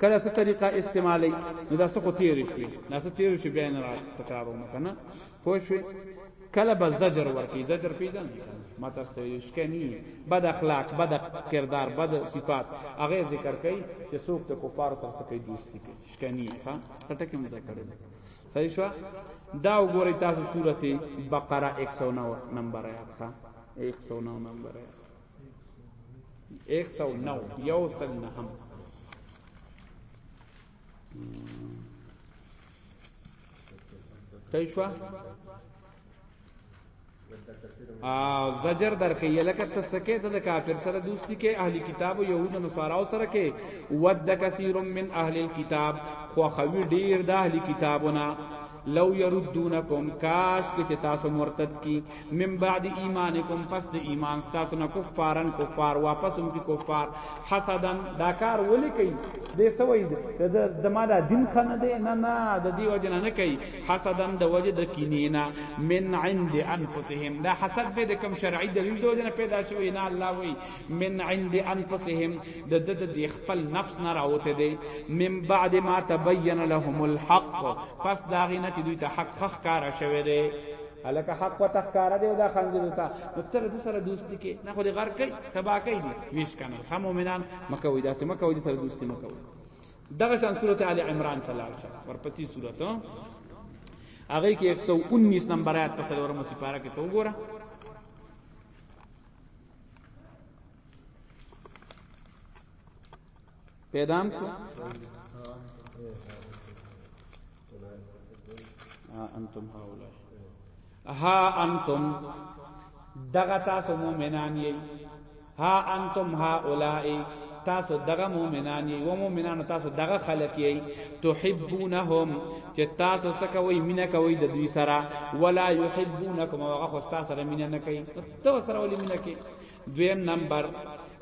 A: کله څه طریقه استعمالي نو دا څه کو تیر شي دا څه تیر شي بیا نه تکرارونه کنه پوه شئ کله به زجر ورکی زجر پیژن ما تاسو ته یو شکه نه بد اخلاق بد کردار بد صفات هغه ذکر کوي چې څوک ته کفار تر څه کوي دوستی کوي شکه نه ښا ټټه کې مذکر دی صحیح شو دا وګورئ تاسو سورته بقره 109 نمبر آیات ښا 109 نمبر آیات 109 یو سل نه هم صحیح شو زجر درکې یلکه ته سکه د کافر سره دوستی کې اهلی کتاب او يهود او نصارا سره کې ود کثیر من اهل الكتاب خو خوی ډیر د اهلی کتابونه لو يردونکم کاش کې تاسو مرتد کی من بعد ایمانکم پس د ایمان تاسو نه کفارن کفار واپس هم کی کفار حسدن دا کار ولې کوي د سوي د زماده دین خنه دی نه نه د دی وجنه نه کوي حسدا د وجه د کینینا من عند انفسهم دا حسد به د کم شرعي دلیل د وجه نه پیدا شوی نه الله وی من عند انفسهم د د د خپل نفس نه راوته دی من بعد ما تبین لهم الحق پس دا غینه چې دوی ته حق خخ کار شوی دی الکه حق و تخکار دی دا خنزیر تا نو تر د سره دوستی کې نه خو دې غر کوي تبا کوي ویش کنه هم مومنان مکه وې داسې مکه وې سره دوستی مکه وې دغه شان سورته ال عمران ته لاړ شه ورپسې سورته هغه کې 119 نمبر آیات په سره ورمو سپاره کې ته وګوره پیدام کو ها انتم هؤلاء ها انتم دغه تاسو مؤمنان یې ها انتم هؤلاء تاسو دغه مؤمنان یې و مؤمنان تاسو دغه خلق یې تحبونهم چې تاسو سکوي مینا کوي د دوی سره ولا يحبونکم هغه خو تاسو سره مینا نه کوي تاسو سره ولې مینا کوي دویم نمبر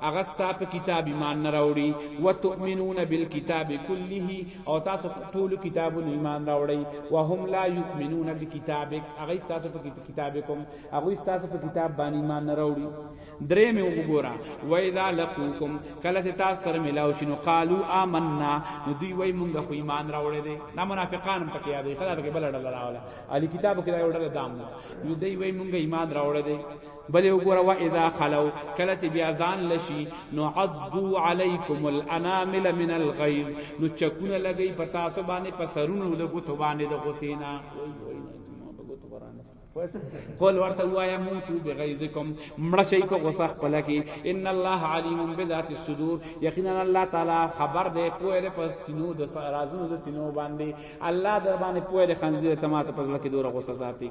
A: هغه ستا په کتاب ایمان نه راوړي و تؤمنون بالکتاب کله او تاسو په ټول کتابونو ایمان راوړي و هم لا یؤمنون بکتابک هغه تاسو په کتابکم هغه تاسو په کتاب باندې ایمان نه راوړي درې مې وګوره و اذا لقوکم کله چې تاسو سره ملاو شنو قالو آمنا نو دوی وای مونږ خو ایمان راوړې دي دا منافقان هم پکې یادې خلک بل ډول راواله علي کتابو کې دا یو ډول دام نو دوی وای مونږ ایمان راوړې دي بل یو ګوره وا اذا خلو کله چې بیا ځان لشي نو عضو علیکم الانامل من الغیظ نو چکونه لګی په تاسو باندې په سرونو د ګوتو باندې د غسینا وای وای قول ورته وایا موتو بغیظکم مرشی کو غصه خپل کی ان الله علیم بذات الصدور یقینا الله تعالی خبر دے کوه له پس سینو د رازونو د سینو باندې الله در باندې کوه له خنزیر تماته پزړه کې دوره غصه ذاتی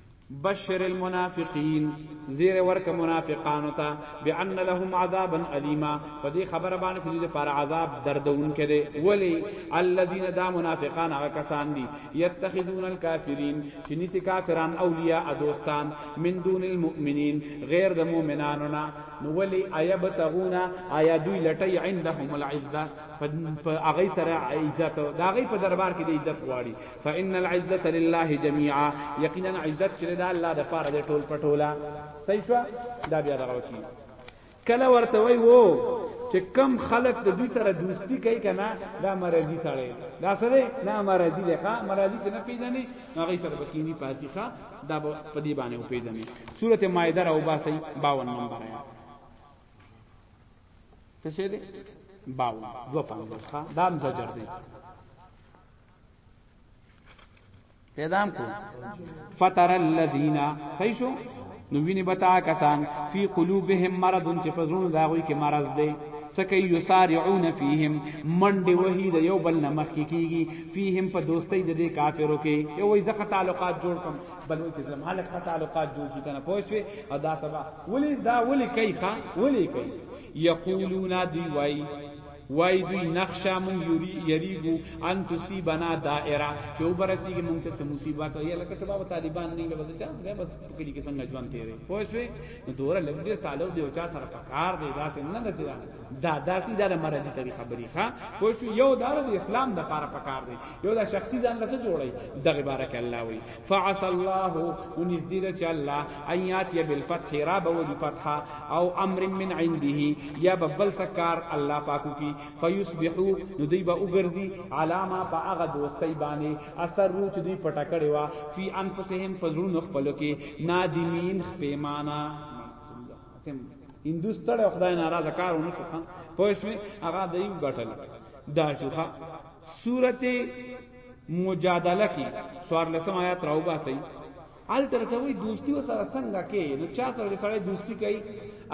A: بشر المنافقین زیر ورک منافقانو ته بان لهم عذابا الیما په دې خبره باندې چې دې پر عذاب دردون کړي ولی الذين دا منافقان هغه کسان دي يتخذون الكافرين چې نسی کافران اولیاء دوستان من دون المؤمنین غیر د مؤمنانو نه نو ولی ايبتغون ایا دوی لټي عندهم العزه په هغه سره عزت دا غي په دربار کې د عزت غواړي فان العزه لله جميعا یقینا عزت چې دا الله د پاره دی ټول پټولا صحیح شو دا بیا دغه وکی کله ورته وای وو چې کم خلق د دوی سره دوستی کوي کنه دا مرضی سره دا سره نه مرضی ده ښا مرضی ته نه پیژني هغه سره بکینی پاسی ښا دا په دې باندې او پیژني سوره مائده راو باسي 52 نمبر آیا څه شه دي 52 دو پنځه ښا دا مزجر دي پیدام کو فتر الذین خیشو نو ویني بتا کسان فی قلوبهم مرض چې پزړونو دا غوي کې مرض دی سکه یسارعون فیهم منډه وهی د یو بل نمخ کیږي فیهم په دوستۍ د دې کافرو کې یو وي ځخه تعلقات جوړ کم بل وي چې زمالک په تعلقات جوړ شي کنه پوښوي او دا سبا ولی دا ولی کوي ښا ولی کوي یقولون دی وای وای دوی نخشا مون یری یریګو ان تصيبنا دائره چې وبرسیږي مونږ ته مصیبت یا لکه سبا طالبان نه بس چا نه بس پکړي کې څنګه ژوند تیرې پوه شوې نو دور لګ ډیر تعلق دی او چا سره پکار دی دا څه نه دی دا دا سی دا مرضی سری خبرې ښا پوه شو یو دا د اسلام د لپاره پکار دی یو دا شخصي ځان لسه جوړي دغه بارک الله وی فعس الله ونزدی ده چې الله ایات یا بالفتح را بولی فتحا او امر من عنده یا ببل سکار الله پاکو کی فیصبحو نو دی با وګرځي علامه په هغه دوستۍ باندې اثر رو چې دوی پټه کړي وا فی انفسهم فزرون خپل کې نادمین پیمانا سم هندوستړ خدای ناراضه کارونه شو پوه شو هغه دی وګټل دا شوخه سورت مجادله کی سوار لسم آیات راو باسی ال ترته وی دوستی و سره څنګه کې نو چا سره سره دوستی کوي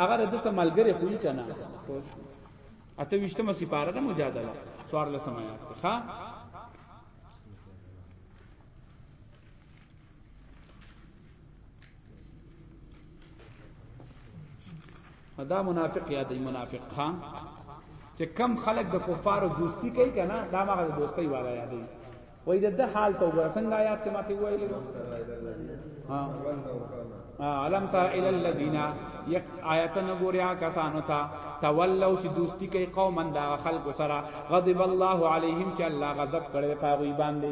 A: اگر د سم ملګری کوي کنه اته وشتمه سپاره د مجادله سوار لسم آیات ښا دا منافق یا دی منافق خان چې کم خلک د کفارو دوستی کوي کنه دا ما د دوستۍ والا یادې وای د ده حال ته وګوره څنګه آیات ته ماته وایي ها علم تر ال الذین یک آیت نه ګوریا کسانو ته تولوا چې دوستی کوي قومن دا خلق سره غضب الله علیهم چې الله غضب کړي پاغي باندې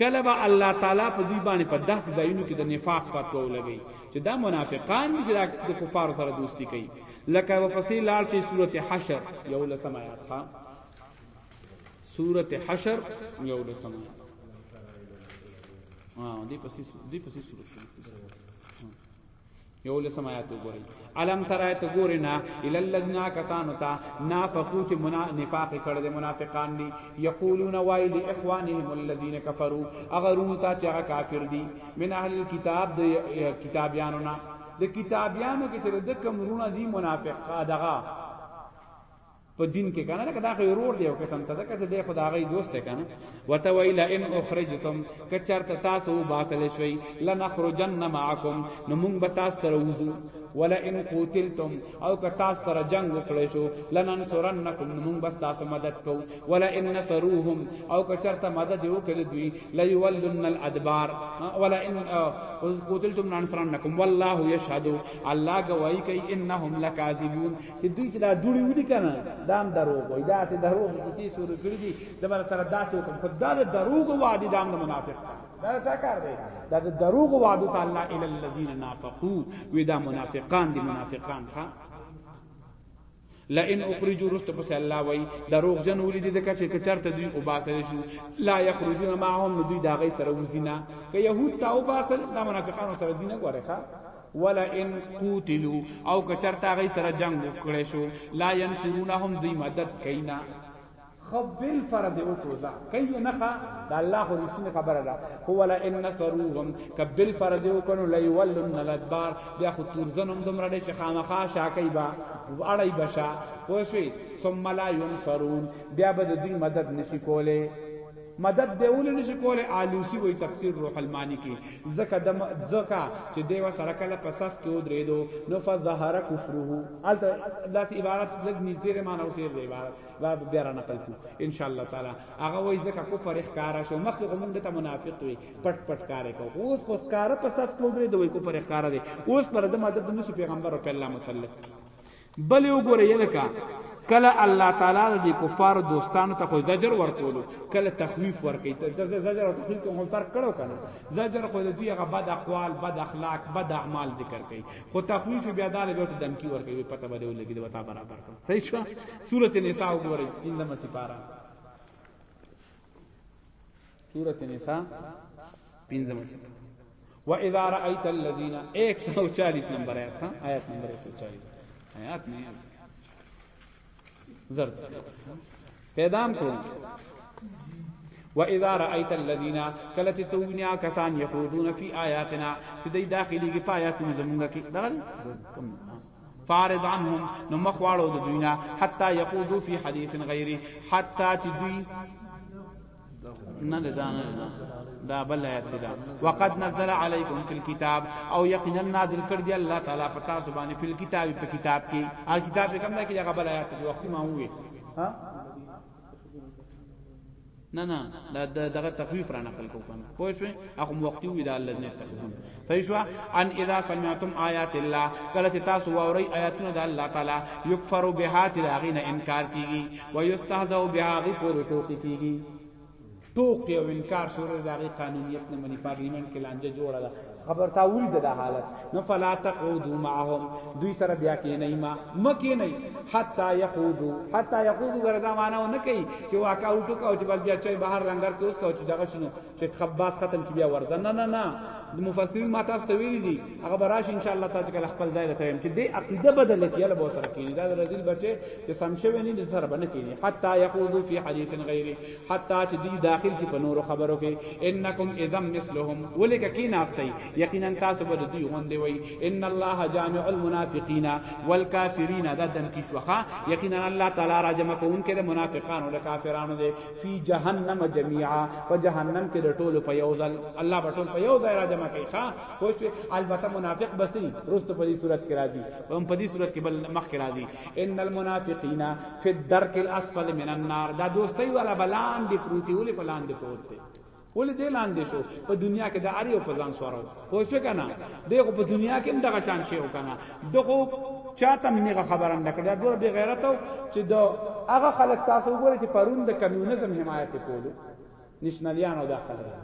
A: کله به الله تعالی په دوی باندې په داسې ځایونو کې د نفاق فتوا ولګي چې دا منافقان دي چې د کفارو سره دوستی کوي لکه ورپسې لاړ شي سورته حشر یو لسم آیات ښا سورته حشر یو لسم آیات ها دې پسې دې پسې سورته یو لسم آیات وګورئ علم ترایت ګورئ نه ال الذین کسانو ته نافقو چې منا نفاق کړه د منافقان دي یقولون وای لاخوانهم الذین کفروا اغرون ته چې هغه کافر دي من اهل الكتاب د کتابیانو نه د کتابیانو کې چې د کم رونه دي منافق دغه په دین کې کنه لکه دا خو ورور دی او قسم ته ځکه چې دی خو د هغې دوست دی کنه وته ویله ان اخرجتم که چېرته تاسو وباسل شوئ لنخرجن معکم نو موږ به تاسو سره وځو ولئن قتلتم او که تاسو سره جنگ وکړی شو لننصرنکم نو موږ به ستاسو مدد کوو ولئن نصروهم او که چېرته مدد یې وکړي دوی لیولن الادبار ولئن قتلتم لننصرنکم والله یشهد الله ګواهي کوي انهم لکاذبون چې دوی چې دا دوړي ودی کنه دا هم دروغ وي دا ته دروغ کیسې شروع کړې دي د بل سره دا څه کوم خدای دا دروغ وادي دا هم منافق دا څه کار دی دا دروغ وادو ته الله ال الذين نافقوا وی دا منافقان دي منافقان ها لئن اخرجوا رست پس الله وای دروغ جن ولید د کچه کچرته دوی او باسل شو لا یخرجون معهم دوی دا غي سره وزینا که يهود تا او باسل دا منافقان سره زینا غره ښا ولئن قوتلو او که چرته هغه سره جنگ وکړی شو لا ينصرونهم دوی مدد کینا خبل فرض او کوزا کای نه خا د الله خو رښتینه خبره ده هو ولا ان نصروهم کبل فرض او کنو لای ولن الادبار بیا خو تورزنم زمره دې چې خامخا شاکای با اړای بشا پوښوي ثم لا ينصرون بیا به دوی مدد نشي کوله مدد دی ولې نشي کولی آلوسی وایي تفسیر روح المانی کې ځکه د ځکه چې دی وسره کله په صف کې ودرېدو نو فظهر کفره هلته داسې عبارت لږ نږدې دی معنی اوسې دی عبارت دا بیا را نقل کو ان شاء الله تعالی هغه وایي ځکه کفر ښکارا شو مخکې خو موږ ته منافق وي پټ پټ کار کو اوس خو ښکارا په صف کې ودرېدو وایي کفر ښکارا دی اوس پر د مدد نشي پیغمبر په الله مسلط بل یو ګوره یلکه کله الله تعالی د دې کفار دوستانو ته خو زجر ورکولو کله تخویف ورکړي ته د زجر او تخویف کوم فرق کړو کنه زجر خو د دوی هغه بد اقوال بد اخلاق بد اعمال ذکر کوي خو تخویف بیا دال به ته دمکی ورکوي پته به ولګي د وتا برابر کړ صحیح شو سورته نساء وګورئ اندمه سپاره سورۃ النساء پنځم واذا رايت الذين 140 نمبر آیت ها آیت نمبر 140 آیات نه زرد پیدام کو واذا رايت الذين كلت تونا كسان يخوضون في اياتنا چې دای داخلي کې پایاتونه زمونږه کې دغه کم فارض عنهم نو مخواړو د دوینا حتا یقودو فی حدیث غیری حتا چې دوی نه ده نه ده دا بل آیت ده وقد نزل علیکم فی الكتاب او یقینا نازل کړ دی الله تعالی پتا سبحانه فی الكتاب په کتاب کې هغه کتاب کې کوم ده کې هغه بل آیت دی وخت ما وې ها نه نه دا دغه تخویف را نقل کو کنه پوه شو اخو وخت وی دا الله نه تخویف صحیح شو ان اذا سمعتم آیات الله کله چې تاسو واوري آیاتونه د الله تعالی یکفر بها چې داغې نه انکار کیږي و یستهزئ بها غي پورې ټوکی کیږي ټوکی او انکار شروع داغې قانونیت نه مني پارلیمنت کې لانجه جوړه ده خبر تا ولید دا حالت نو فلا تقعدوا معهم دوی سره بیا کې نه ما مکه نه حتا يخوضوا حتا يخوضوا ګردا معنا نه کوي چې واکاو ټکو چې بل بیا چای بهر لنګر کې اوس کو چې دغه شنو چې خباس ختم شي بیا ورځه نه نه نه مفسرین ما تاسو ته ویلي دي هغه به راشي ان شاء الله تاسو کله خپل ځای ته چې دې عقیده بدله کړي له سره کړي دا رزل بچي چې سم شوی نه سره باندې کړي حتا یقودو فی حدیث غیره حتا چې دې داخل شي په نور خبرو کې انکم اذا مثلهم ولیک کی ناستي یقینا تاسو به دې غوندې وای ان الله جامع المنافقین والکافرین دا دم کی شوخه یقینا الله تعالی را جمع کوونکې د منافقانو د کافرانو دی فی جهنم جميعا په جهنم کې د ټولو په یو ځل الله به ټول په یو ځای را جمع کوي ښا پوه شئ البته منافق بسي رستو په دې صورت کې راځي هم په دې صورت کې بل مخ کې راځي ان المنافقین فی الدرک الاسفل من النار دا دوستي والا بلان دی پروتي ولې بلان دی پروت دی ولې دې لاندې شو په دنیا کې د اړ یو په ځان سوارو خو شو کنه دې خو په دنیا کې هم دغه شان شی وکنه دغه چاته منغه خبره نه کړه ډور به غیرت او چې د هغه خلک تاسو وګورئ چې پرون د کمیونزم حمایت کولو نشنلیانو داخله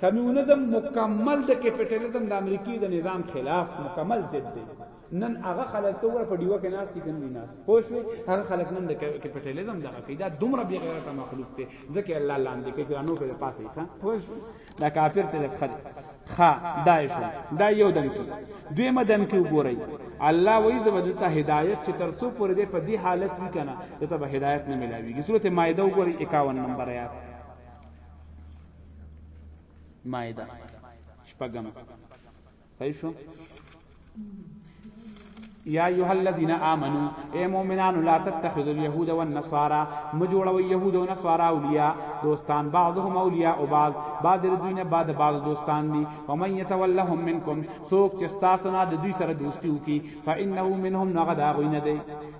A: کمیونزم مکمل د کیپټالیزم د امریکای د نظام خلاف مکمل ضد دی نن هغه خلک ته ور په دیو کې ناس دي ګندي ناس پوښوي هغه خلک نن د کپټالیزم دغه کې دا دومره بی غیرت مخلوق ته ځکه الله لاندې کې چې انو په پاسه ښه پوښ دا کافر ته لکه خلک خا دایش دا یو دم کې دوی مدم کې وګورئ الله وایي د بدلته هدایت چې تر څو پورې دې په دې حالت کې کنه ته به هدایت نه ملاويږي سورته مائده وګورئ 51 نمبر آیات مائده شپږم صحیح شو یا ایها الذین آمنو اے مؤمنانو لا تتخذوا اليهود والنصارى مجوړو یهود او نصارا اولیاء دوستان بعضهم اولیاء او بعض بعض دوینه بعد بعض دوستان دي ومن يتولهم منکم سوک چې تاسو نه د دوی سره دوستی وکي فانه منهم نغه دا غوینه دی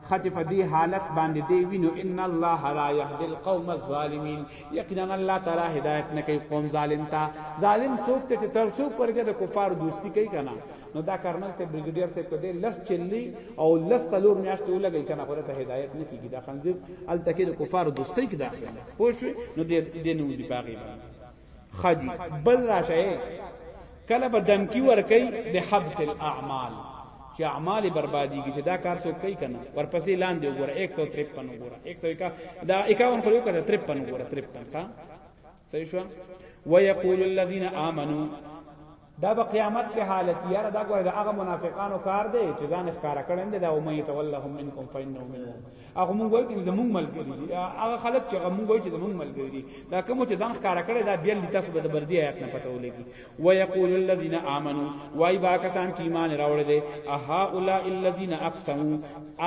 A: خط په دې حالت باندې دی وینو ان الله لا يهدي القوم الظالمين یقینا الله تعالی هدایت نه کوي قوم ظالم ته ظالم څوک ته چې تر څو پرګه د کفار دوستی کوي کنه نو دا کرنل ته بریګیډیر ته کده لس چلی او لس تلور میاشت ولګی کنه خو ته هدایت نه کیږي دا خنځیر ال تکي د کفار دوستی کې داخله پوه شو نو دې دې نو دی باغی خدي بل راشه کله به دمکی ورکی به حبط الاعمال چې اعمال بربادیږي چې دا کار څوک کوي کنه ورپسې لاندې وګوره 153 وګوره 151 دا 51 خو یو کړه 53 وګوره 53 ها صحیح شو ويقول الذين امنوا دا به قیامت کې حالت یار دا ګوره دا هغه منافقانو کار دی چې ځان ښکارا کړم دا او مې تولهم منکم فینه منهم هغه مونږ وایو چې زمونږ ملګری دي هغه خلک چې هغه مونږ وایو چې زمونږ ملګری دي دا کوم چې ځان ښکارا کړي دا بیل دي تاسو به د بردي آیات نه پته ولګي ويقول الذين امنوا وای با کسان چې ایمان راوړل دي اها اولئ الذين اقسموا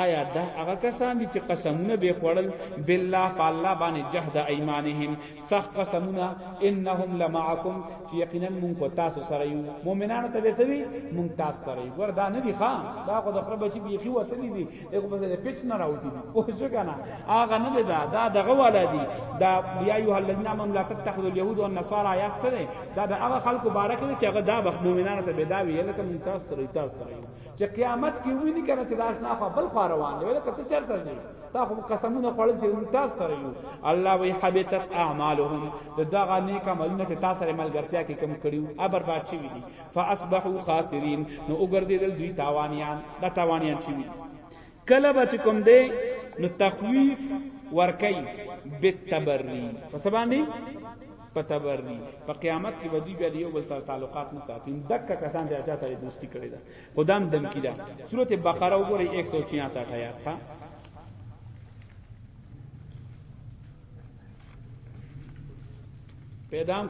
A: آیا دا هغه کسان دي چې قسمونه به خوړل بالله فالله باندې جهد ايمانهم صح قسمونه انهم لمعكم چې یقینا مونږ تاسو سره یو مؤمنانو ته به سوي مونږ تاسو سره یو ور دا نه دي ښا دا خو د خرب چې بيخي وته دي دغه په دې پیچ نه راوتی دي په څه کنه هغه نه ده دا دغه والا دي دا یا ایه الذین آمنوا لا تتخذوا اليهود والنصارى آیات سره دا د هغه خلکو باره کې چې هغه دا بخ مؤمنانو ته به دا وی لکه مونږ تاسو سره تاسو سره چې قیامت کې وی نه کنه چې دا شنا خو بل خو روان دی لکه ته چرته ځي تا خو قسمونه خوړل چې مونږ تاسو سره یو الله وی حبتت اعمالهم دا غنی کومه چې تاسو سره ملګرتیا کې کم کړیو ابر باد شي وی فاصبحوا خاسرین نو وګرځیدل دوی تاوانیان دا تاوانیان شي کله به چې کوم دی نو تخویف ورکای بالتبری پس باندې پتبری په قیامت کې ودی بیا یو بل سره تعلقات نه ساتي دک کسان چې اچا سره دوستی کړی دا خدام دم کیدا سورته بقره وګورئ 166 آیات ها پیدام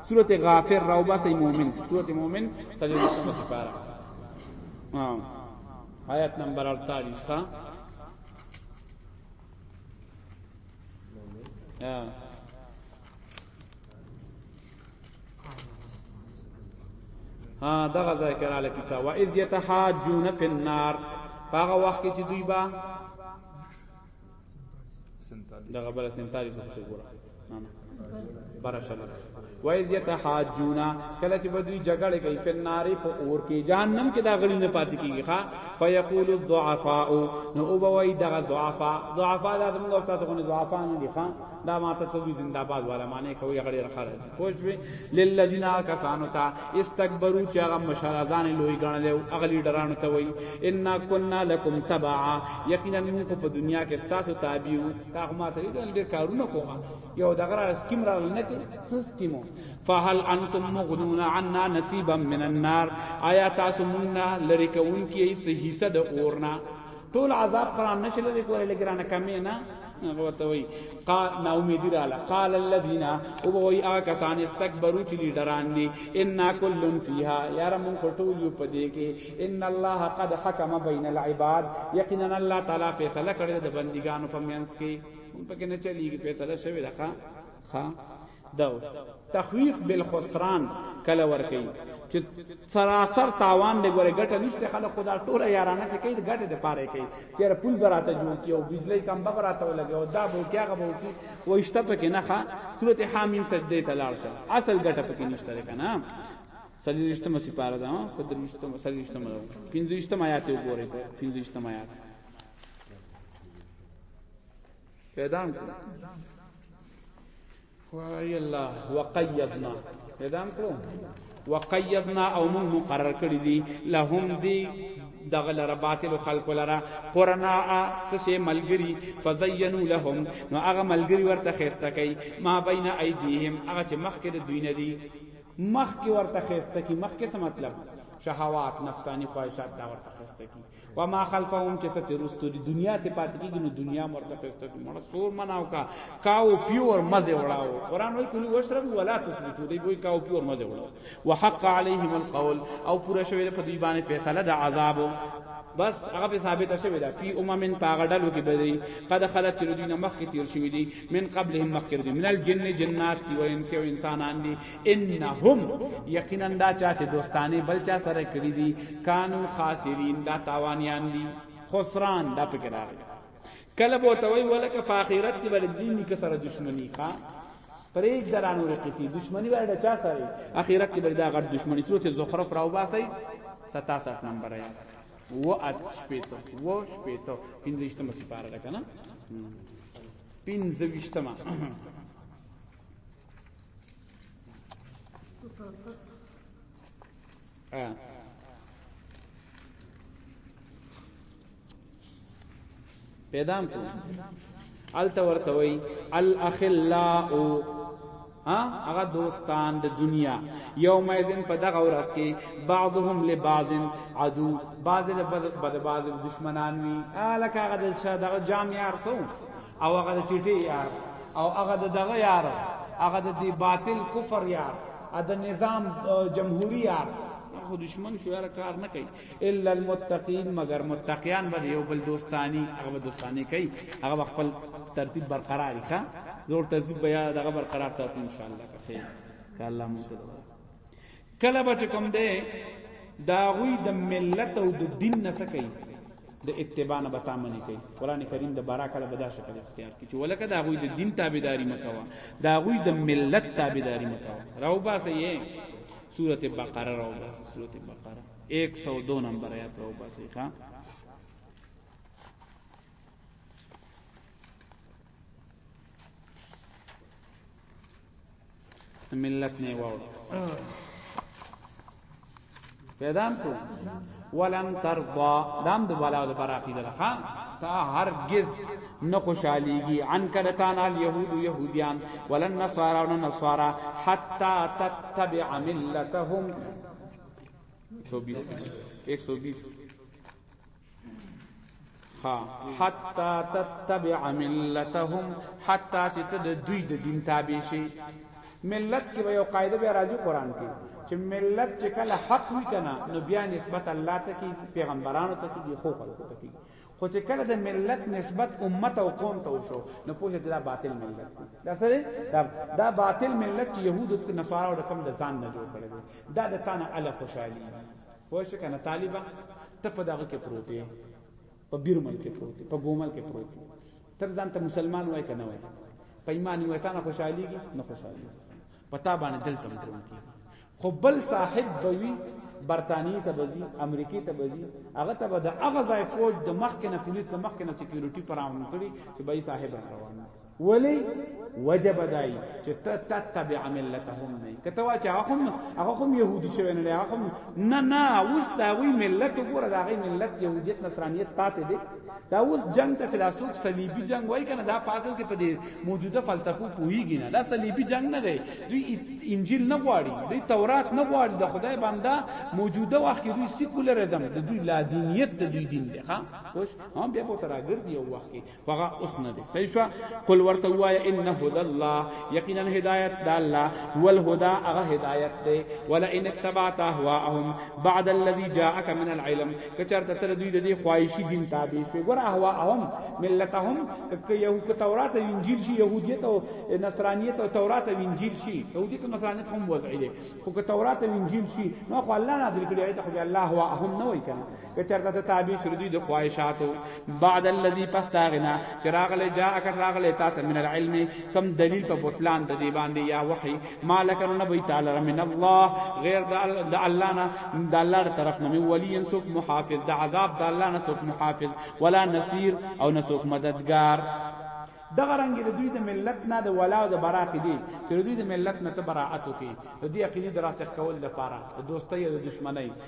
A: سورت غافر راو باسئ مؤمن سورت مؤمن سلیمه سپارا آیت نمبر 48 تا ها دغه ذکر علی کیسه و اذ یتحاجون فی النار هغه وخت چې دوی با دغه بل سنتاري څه ګوره نه نه برشل وایز یتحاجونا کله چې بدوی جګړه کوي فناری په اور کې جهنم کې دا غړي نه پاتې کیږي ښا فیقول الضعفاء نو او بوي دغه ضعفاء ضعفاء دا موږ تاسو غو ضعفاء نه دي ښا دا ماته ته زنده باد والا معنی کوي هغه ډیر خارج پوجوي للذین کسانو ته استكبروا چې هغه مشرزان لوی ګڼل او هغه لیډرانو ته وای ان كنا لكم تبعا یقینا موږ په دنیا کې ستاسو تابع وو تا ما ته دې ډیر کارونه کوما یو دغه سکیم را لنته سس کیمو فهل انتم مغنون عنا نصيبا من النار آیا تاسو مونږه لری کوونکی ایسه حصہ د اورنا ټول عذاب قران نه چلے ګورې لګرانه کمې نه غوته وی قا نا امیدی رااله قال الذين او وی آکسان استكبروا چې لیډران دي ان كل فيها یار مون ټول یو پدې کې ان الله قد حكم بين العباد یقینا الله تعالی فیصله کړې د بندګانو په منځ کې په کې نه چلیږي فیصله شوی ده ښا ده تخویف بالخسران کله ورکوي چې سراسر تاوان دی ګوره ګټه نشته خلک خو دا ټوله یارانه چې کوي د ګټې دپاره یې کوي چېرې پول به راته جوړ کړي او بجلۍ کمبه به راته ولګوي او دا به وکړي هغه به وکړي وایي شته پکې نه ښه صورت حامیم سجدې ته لاړ شه اصل ګټه پکې نشته دی که نه څلېرشتمه سپاره ده په درویشتمه څلېرشتمه ده پنځویشتم آیات یې وګورئ په پنځویشتم آیات پیدا کړو وای الله وقیدنا پیدا کړو وقیدنا او موږ مقرر کړی دي لهم دی دغه لره باطل خلق لره قرنا سسه ملګری فزینوا لهم نو هغه ملګری ورته خسته کوي ما بین ایدیهم هغه چې مخکې د دوی نه دي مخکې ورته خسته کی مخکې څه مطلب شهوات نفسانی خواهشات دا ورته خسته کی و ما خلفهم چې ست رستو دي دنیا ته پات کیږي نو دنیا مرته پسته مړه سور مناو کا کاو پیور مزه وړاو قران وای کلی وشرب ولا تسبتو دی وای کاو پیور مزه وړاو وحق عليهم القول او پورا شوی په دوی باندې فیصله د عذاب بس هغه په ثابت شوی دا فی امم پاغډلو کې بدی قد خلت تر دین مخ کې تیر شوی دی من قبلهم مخ کې من الجن جنات دی و انس او انسانان دی انهم یقینا دا چا چې دوستانه بل چا سره کړی دي کانو خاسرین دا تاوانیان دي خسران دا پکې راغلی کله بو توي ولکه په اخرت کې بل دین کې سره دښمنی ښا پرې درانو رقصي دښمنی ورته چا سره اخرت کې بل دا غټ دښمنی سورته زخرف راو باسي 67 نمبر ہے و ات شپیتو و شپیتو پنځشتمه سپاره ده کنه پنځوشتمه آه. پیدام کو الته ورته وی الاخلاء ها هغه دوستان د دنیا یوم اذن په دغه ورځ کې بعضهم لبعض عدو بعض له بعض دشمنان وی الکه هغه د شاده جامع ارسو او هغه د چټي یار او هغه د دغه یار هغه د دی باطل کفر یار ا د نظام جمهوریت یار خو دشمن شو یار کار نه کوي الا المتقین مگر متقیان به یو بل دوستانی هغه دوستانی کوي هغه خپل ترتیب برقرار ښه زور ترتیب بیا دغه برقرار ساتي ان شاء الله که خیر که الله مونږ کله به چې کوم دی د هغوی د ملت او د دین نه څه کوي د اتباع نه بتا منی کوي قران کریم د بارا کله بدا شکل اختیار کی چې ولکه دا غوی د دین تابعداري مکوا دا غوی د ملت تابعداري مکوا راو با سه یې سوره بقره راو با سوره بقره 102 نمبر آیات راو با سه ښا ملت نه واو پیدام کو ولن ترضا دام د بالا د براقی دلخه تا هرگز نه خوشاليږي عن کلتان اليهود يهوديان ولن نصارا ون نصارا حتا تتبع ملتهم 120 120 حتا تتبع ملتهم حتا چې ته د دوی د دین تابع شي ملت کې به یو قاعده به راځي قران کې چې ملت چې کله حق وي کنه نو بیا نسبت الله ته کې پیغمبرانو ته کې خو خلکو ته کې خو چې کله د ملت نسبت امت او قوم ته وشو نو پوهه دا باطل ملت دا سره دا, دا باطل ملت چې يهود او نصارا او کوم د ځان نه جوړ کړي دا د تانه اله خوشحالي پوه شو کنه طالبا ته په دغه کې پروت یې په بیرمل کې پروت یې په ګومل کې پروت یې تر ځان ته مسلمان وای کنه وای په ایمان وای تا نه خوشحالي کی نه خوشحالي پتا باندې دل تم درو کی خو بل صاحب بوي برتانی ته بزي امریکای ته بزي هغه ته د هغه ځای فوج د مخ کې نه پولیس د مخ کې نه سکیورټي پراون کړي چې بای صاحب روان ولی وجب دای چې ته تتبع ملتهم نه کته وا چې هغه هم هغه هم يهودي شوی نه هغه هم نه نه اوس دا وی ملت وګوره دا غي ملت يهوديت نصرانيت پاتې دي دا اوس جنگ ته دا څوک صلیبي جنگ وای کنه دا پاسل کې په دې موجوده فلسفو کویږي نه دا صلیبي جنگ نه دی دوی انجیل نه غواړي دوی تورات نه غواړي د خدای بنده موجوده وخت دوی سیکولرزم د دوی لادینیت د دوی دین دی ها خوش هم بیا په تراګر دی یو وخت وغه اوس نه دي صحیح شو قل ورته وایا ان هدى الله یقینا هدایت د الله والهدى هغه هدایت دی ولا ان اتبعت اهواهم بعد الذي جاءك من العلم کچرته تر دوی د دې خواهشي دین تابع شي ګور اهواهم ملتهم ک یو ک تورات او انجیل شي يهودیت او نصرانیت او تورات او انجیل شي يهودیت او نصرانیت هم وضعي دي خو ک تورات او انجیل شي نو خو الله نازل کړی ته خو الله هواهم نه وای کنه که چرته ته تابع شې دوی د خواهشاتو بعد الذي پستاغنا چراغله جا اکر راغله تا ته من العلم کم دلیل په بوتلان د دی باندې یا وحی مالک نبی تعالی من الله غیر د الله نه د الله طرف نه ولی سوک محافظ د عذاب د الله نه سوک محافظ ولا نصير او نه سوک مددگار دغه رنګ د دوی د ملت نه د ولا او د برا عقیده چې دوی د ملت نه ته براءت وکي د دې عقیده دراسه کول لپاره د دوستۍ او د دشمنۍ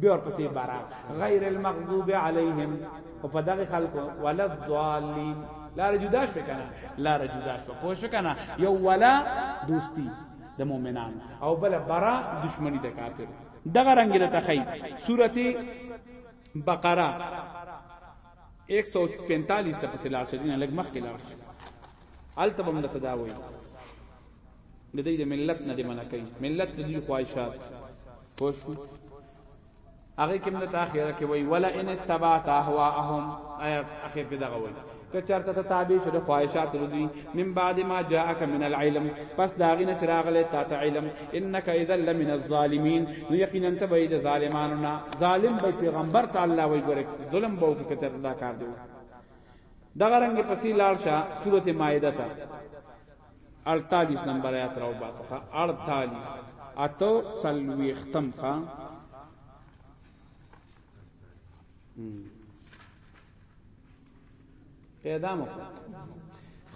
A: بیا ورپسې باران غیر المغضوب علیهم او په دغه خلکو ولا الضالین لار جدا شو کنه لار جدا شو پوه شو کنه یو ولا دوستی د مؤمنان او بل برا دشمنی د کافر دغه رنگ د تخی سورته بقره 145 ته پسې لاړ شدین لګ مخ کې لاړ شي التبم د تداوی د دې د ملت نه دی منع کوي ملت د دې خواهشات پوه شو هغه کې موږ ته اخیره کې وای ولا ان تبعت اهواهم آیا اخر کې دغه وای که چرته ته تابع شې د خواهشات ردی من بعد ما جاءك من العلم پس دا غینه چراغله تا ته علم انك اذا لمن الظالمين نو یقینا ته به د ظالمانو نه ظالم به پیغمبر تعالی وای ګره ظلم به وکړي کتر دا کار دی دغه رنگ پسې لاړ شه سورته مائده ته 48 نمبر آیات راو باسخه 48 اتو سلوی ختم خا پیدا مو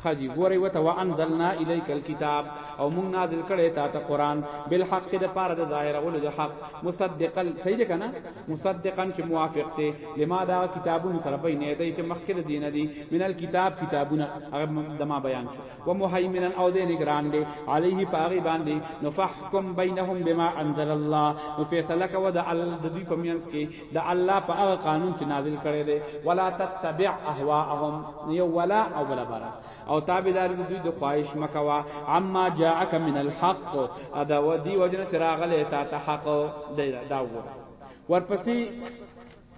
A: خجی ګوري وته وانزلنا الیک الكتاب او مون نازل کړي تا ته قران بالحق د پاره د ظاهر اول د حق مصدقا صحیح ده کنه مصدقا چې موافق ته لما دا کتابون سره بینه دی چې مخکې دینه دی من الكتاب کتابونه هغه د ما بیان شو و مهیمنا او دې نگران دې علیه پاغي باندې نو فحکم بینهم بما انزل الله نو فیصله کو د د دوی په مینس کې د الله په هغه قانون چې نازل کړي دي ولا تتبع اهواهم یو ولا او ولا برا او تابعدار دوی د خواهش مکوا عما جاءک من الحق ادا ودی وجنه چراغله تا ته حق دی دا وګور ورپسې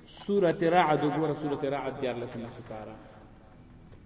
A: سورته رعد وګور سورته رعد دیار لسمه سپاره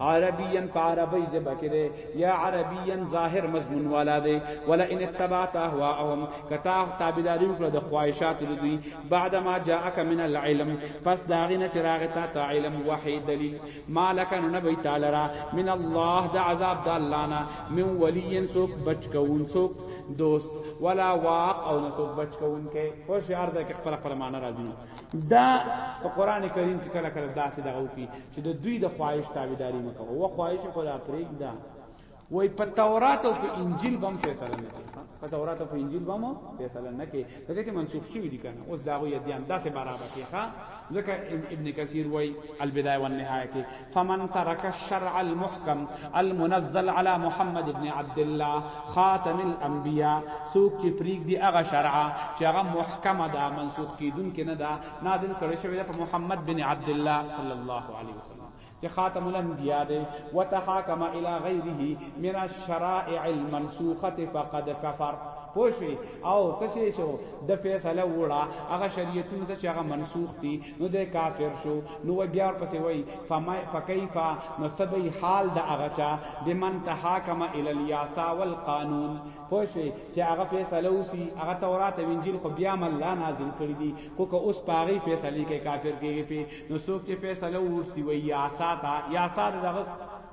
A: عربيا په عربي ژبه کې دی یا عربيا ظاهر مضمون والا دی ولا ان اتبعت اهواهم کتا تابعداري وکړه د خواهشات دوی بعد ما جاءك من العلم پس داغینه چې راغی تا ته علم وحی دلیل مالک نو نبی تعالی را من الله د عذاب د الله نه من ولي سوک بچ کون سوک دوست ولا واق او نسوک بچ کون کې او شعر د خپل خپل معنا راځي دا قرآن کریم کې کله کله داسې دغه وکي چې د دوی د خواهش تابعداري مکوه و خواهش خو دا پرېږده وای په تورات او په انجیل بم فیصله نه کوي په تورات او په انجیل بم فیصله نه کوي دغه چې منسوخ شوی دي کنه اوس داغه یدیان داسې برابر کوي ها ځکه ابن کثیر وای البدایه والنهایه کې فمن ترک الشرع المحکم المنزل على محمد ابن عبد الله خاتم الانبیاء سوق چې پریګ دی هغه شرع چې هغه محکمه ده منسوخ کیدون کې نه ده نازل کړی شوی دی په محمد بن عبد الله صلی الله علیه وسلم چې خاتم الانبیاء دی وتحاکم الی غیره من الشرائع المنسوخه فقد کفر پوښوي او سشي شو د فیصله وړه هغه شریعتونه چې هغه منسوخ دي نو د کافر شو نو بیا پسې وای فما فكيف نو سبي حال د هغه چا بمن تحاکم الى الياسا والقانون پوه شوي چې هغه فیصله وسی هغه تورات او انجیل خو بیا هم الله نازل کړی دي خو که اوس په هغې فیصلې کې کافر کېږي پې نو څوک چې فیصله ورسي وایي یا ساته یا ساته دغه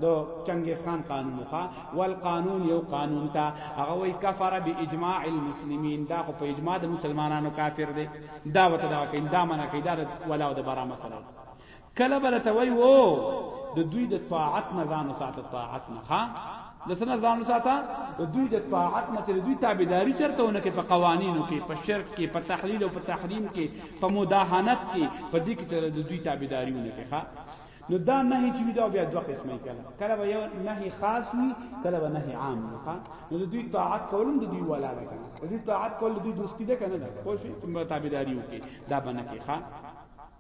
A: د چنګیز خان قانون خو والقانون یو قانون تا هغه وی کفر باجماع المسلمین دا خو په اجماع د مسلمانانو کافر دی دا وته دا کین دا منه کیدا ولا د برا مسله کله به راته وای وو د دوی د طاعت نه ځان وساته طاعت نه ښا د سنه ځان وساته د دوی د طاعت نه چې دوی تابعداري چرته ونه کې په قوانینو کې په شرک کې په تحلیل او په تحریم کې په مداهنت کې په دې کې چې د دوی تابعداري ونه کې ښا نو دا نه چې دا بیا دوه قسمه کله کله به یو نه خاص وي کله به نه عام وي ښا نو د دوی طاعت کولم د دوی ولا ده کنه د دوی طاعت کول د دوی دوستی ده کنه دا خو شي تم تابعداري وکي دا بنه کې ښا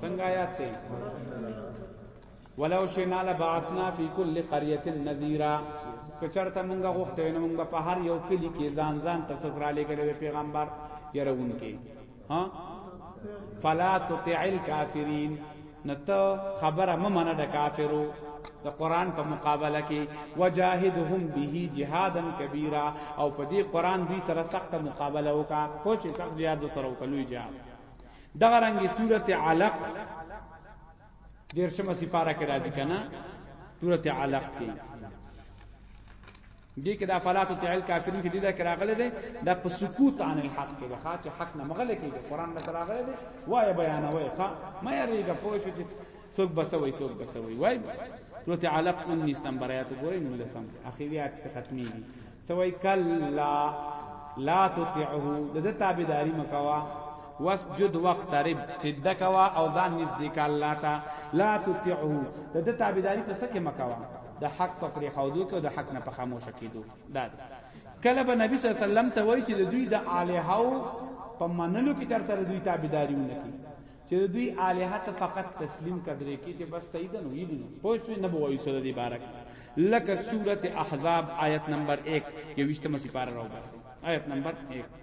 A: څنګه آیات ته ولو شینا لبعثنا فی کل قريه نذیرا کچرته مونږه غوښته نو مونږ په هر یو کلی کې ځان ځان تسکرا لګل پیغمبر يرون کې ها فلا تطع الكافرین نته خبره ممنه د کافرو د قران په مقابله کې وجاهدهم به جهادا کبیره او په دې قران دوی سره سخت مقابله وکا کوچ سخت جهاد سره وکلوې جهاد دغه رنگي صورت علق دیرشمه سپاره کې راځي کنه صورت علق کې دې کې د افلات تعال کافرین کې دې دا کراغله ده د په سکوت عن الحق کې ښا چې حق نه مغله کې قرآن نه کراغله ده وای بیان وای ښا مې ریګه پوه شو چې څوک بسوي څوک بسوي وای سورت علق 19 نمبر آیات ګورئ نو لسم اخیری آیات ختمي ته وای کلا لا تطعه د د تابعداري مکوا واسجد واقترب سجده کوا او ځان نږدې کا الله تا لا تطعه د د تابعداري په سکه مکوا د حق په پرې خودو کې او د حق نه په خاموش کېدو دا کله به نبی صلی الله علیه وسلم ته وای چې د دوی د الہو په منلو کې چرته دوی تابعداري ونکړي چې د دوی الها ته فقط تسلیم کدرې کې چې بس سیدا نو یی نو پوه شو نه بوایي سره دی بارک لکه سوره احزاب آیت نمبر 1 یو وشتمه سپاره راو بس آیت نمبر 1 Thank you.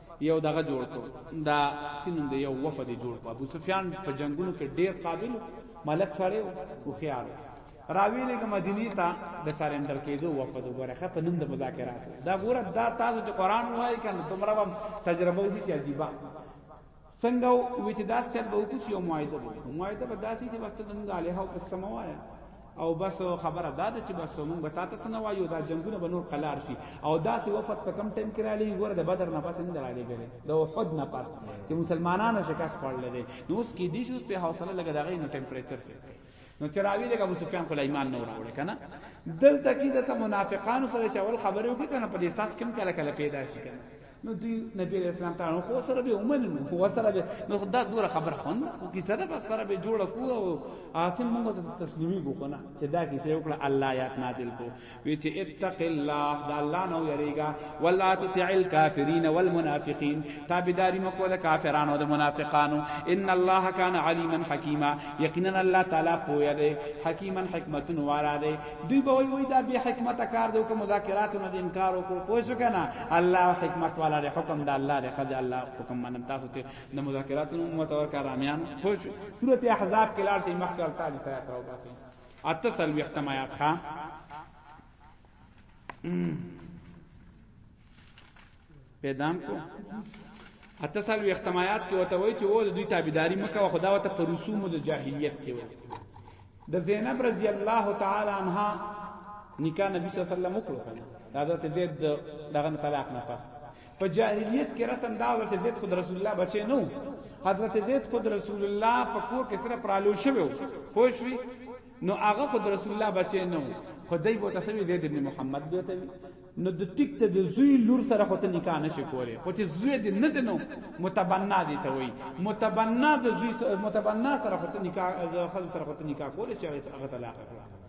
A: یو دغه جوړ کو دا سینن دی یو وفد جوړ کو ابو سفیان په جنگونو کې ډیر قابل ملک سره او خيار راوی لګ مدینی ته د سرندر کېدو وفد ورخه په نوم د مذاکرات دا ګوره دا تاسو چې قران وایي کنه تمرا تجربه وکړي چې عجیبه څنګه وی چې داس چل به وکړي یو معاهده به وکړي معاهده به داسې چې بس موږ علی هو په سموایا او بس خبره دا ده چې بس موږ به تاسو سره وایو دا جنگونه به نور قلار شي او داسې وفد په کم ټیم کې را لې ګوره د بدر نه پس نه را لې ګره د احد نه پس چې مسلمانانو شکست خوړل دي نو اوس کې دې شو په حوصله لګا دغه نو ټمپریچر چک کړي نو چراوی دغه ابو سفیان خو ایمان نه وروړي کنه دلته کې د منافقانو سره چې اول خبرې وکړي کنه په دې صف کې کله کله پیدا شي کنه نو دی نبی علیہ السلام تعالی خو سره به ومن نو خو سره به نو خدا دوره خبر خون کو کی سره به سره به جوړ کو او عاصم موږ ته تسلیمی کو کنه چې دا کی سره وکړه الله یات نازل کو وی چې اتق الله دا الله نو یریګا ولا تطع الکافرین والمنافقین تابعداری مکو د کافرانو د منافقانو ان الله کان علیما حکیما یقینا الله تعالی پویا دی حکیما حکمتون وارا دی دوی به وای وای دا به حکمت کار دی کوم مذاکرات نه انکار وکړو پوه شو کنه الله حکمت والا دی حکم د الله دی خدای الله حکم من تاسو ته د مذاکرات نو متور کرامیان پوه شو سورته احزاب کې لار شي مخکې ورته دي سره تر وباسي اته سلوي اختمایات ښا پیدام کو اته سال وی اختمایات کې وته وای چې و د دوی تابعداري مکه خدا وته پر رسوم د جاهلیت کې وای د زینب رضی الله تعالی عنها نکاح نبی صلی الله علیه وسلم وکړو کنه دا حضرت زید دغه طلاق نه پس په جاهلیت کې رسم دا حضرت زید خود رسول الله بچی نو حضرت زید خود رسول الله په کور کې سره پرالو شوی خوشوي نو هغه خود رسول الله بچی نو خدای بو تسوی زید ابن محمد بو ته نو د ټیک ته د زوی لور سره خو ته نکاح نشي کولی خو چې زوی دې نه دنو متبنا دي ته وای متبنا د زوی متبنا سره خو ته نکاح خل سره خو ته نکاح کولی چې هغه طلاق کړه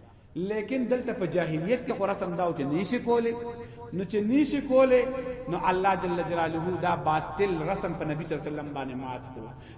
A: لیکن دلته په جاهلیت کې خورا سم داو چې نشي کولی نو چې نشي کولی نو الله جل جلاله دا باطل رسم په نبی صلی الله علیه وسلم باندې مات کړ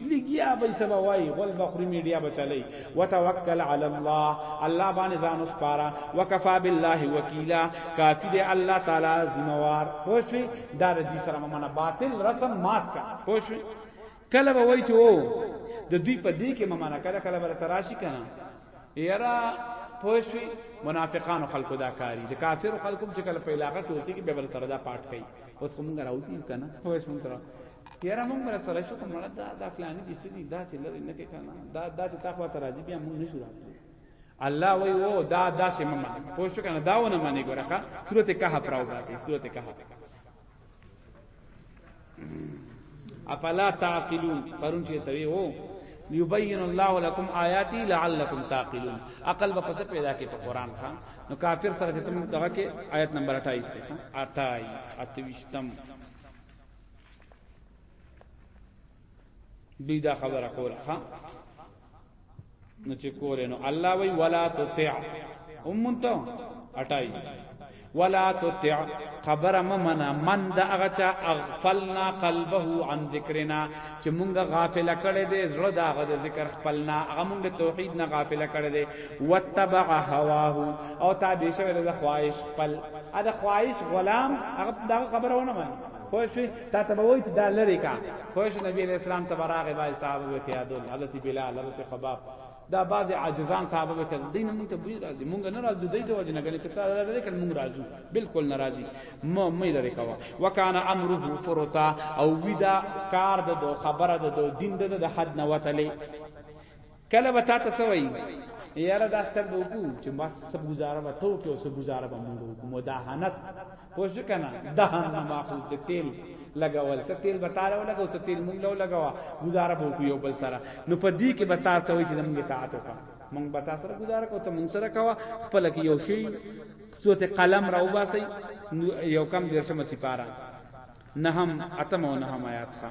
A: لګیا به سبا وای غول بخری میډیا بچلای وتوکل علی الله الله باندې ځان وسپاره وکفا بالله وکیلا کافی دی الله تعالی ذمہوار پوښی دا رضی سره منه باطل رسم مات کا پوښی کله به وای چې او د دوی په دې کې ممانه کله کله به تراشی کنه یرا پوښی منافقانو خلکو دا کاری د کافر خلکو چې کله په علاقه کې اوسې کې به بل سره دا پاټ کوي اوس کومه راوتی کنه پوښ مونږ یاره مونږ بر سره شو کوم دا دا فلانی دي سړي دا چې لری نه کې کنه دا دا چې تاسو ته راځي بیا مونږ نشو راځي الله وی او دا دا چې مما پوه شو کنه داونه معنی ګورخه سورته کهف راو باسي سورته کهف افلا تعقلون پرون چې توی وو یبین الله لكم آیاتی لعلکم تعقلون عقل به پس پیدا کې په قران خان نو کافر سره ته دغه کې آیت نمبر 28 ته 28 28 دوی دا خبره کوله ها نو چې کوله نو الله وی ولا تطع امته اٹای ولا تطع خبر ممنا من دا هغه چا اغفلنا قلبه عن ذکرنا چې مونږه غافل کړي دي زړه دا هغه ذکر خپلنا هغه مونږه توحید نه غافل کړي دي وتبع هواه او تابع شوی د خواهش خپل دا خواهش غلام هغه دا خبرونه مانی پوه شئ تا ته به وایي چې دا لرې کا پوه شئ نبی علیه السلام ته به راغی بعضې صحابه به ورته یادول حضرت بلال حضرت خباب دا بعضې عاجزان صحابه به کړل دوی نه مونږ ته بوی راځي مونږ نه راځو دوی ته وجه نه ګڼې که تا دا لرې کړل مونږ راځو بلکل نه راځي مه مه یې لرې کوه وکانه امره فرطا او وي دا کار د ده خبره د ده دین د ده د حد نه وتلی کله به تاته څه وایي یاره دا ستر به وکړو چې ما څه ګزاره به تو کې او څه ګزاره به موږ وکړو مداهنت پوه شو که نه دهن نه ماخوذ د تیل لګول څه تیل به تاره ولګو څه تیل موږ له لګوا گزاره به وکړو یو بل سره نو په دې کې به تار ته وایي چې موږ اطاعت وکړو موږ به تاسو سره گزاره کوو ته موږ سره کوه خپل کې یو شی صوت قلم را وباسي یو کم درشمه سپاره نهم اتم او نهم آیات ښه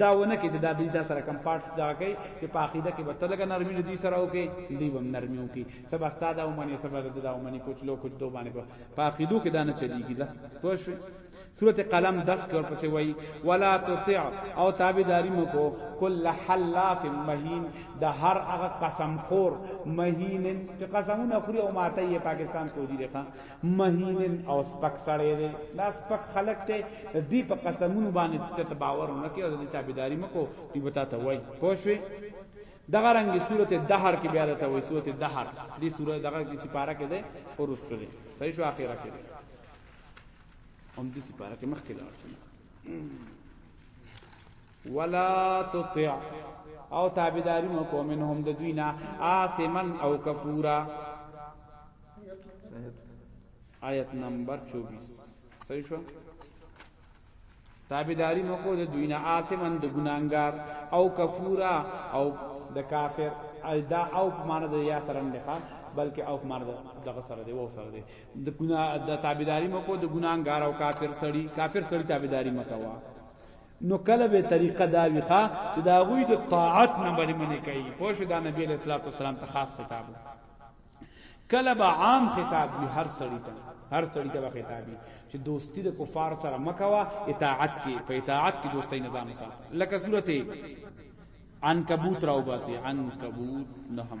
A: دا ونه کې چې دا دوی دا سره کم پارت دا کوي چې په عقیده کې به تلګه نرمي نه دوی سره وکي دوی به نرمي وکي سب استاد او منی سب دا او منی کوچ لو کوچ دو باندې په عقیدو کې دا نه چلیږي دا پوه شئ سورت قلم دس کې ورپسې وایي ولا تطع او تابعداري مکو کل حلاف مهین د هر هغه قسم خور مهین چې قسمونه خوري او ماته یې پاکستان فوجي دی مهین او سپک سړی دی دا سپک خلق ته دی په قسمونو باندې چې ته باور نه کوي او د تابعداري مکو دی وتا ته وای پوښوي دغه رنگي صورت دهر کې بیا راته وای صورت دهر دی صورت دغه کې سپاره کې ده او رستو دی صحیح شو اخیره کې هم دې سپاره کې مخ کې لاړ شي ولا تطع او تابعداري مکو منهم د دوی نه آثمن او کفورا آیت نمبر 24 صحیح شو تابیداری مکو د دوی نه آسمن د ګناګار او کفورا او د کافر دا او په معنی د یا سره نه ښه بلکې او په معنی دغه سره دی و سره دی د ګنا د تابیداری مکو د ګناګار او کافر سړی کافر سړی تابیداری مکوا نو کله به طریقه دا ویخه چې دا غوی د طاعت نه باندې منې کوي پوه شو دا نبی علیہ الصلوۃ والسلام ته خاص خطاب کله به عام خطاب وي هر سړی ته هر سړی ته خطاب وي چې دوستی د کفار سره مکوا اطاعت کې په اطاعت کې دوستۍ نظام سات لکه سورته عنکبوت راو باسي عنکبوت نه هم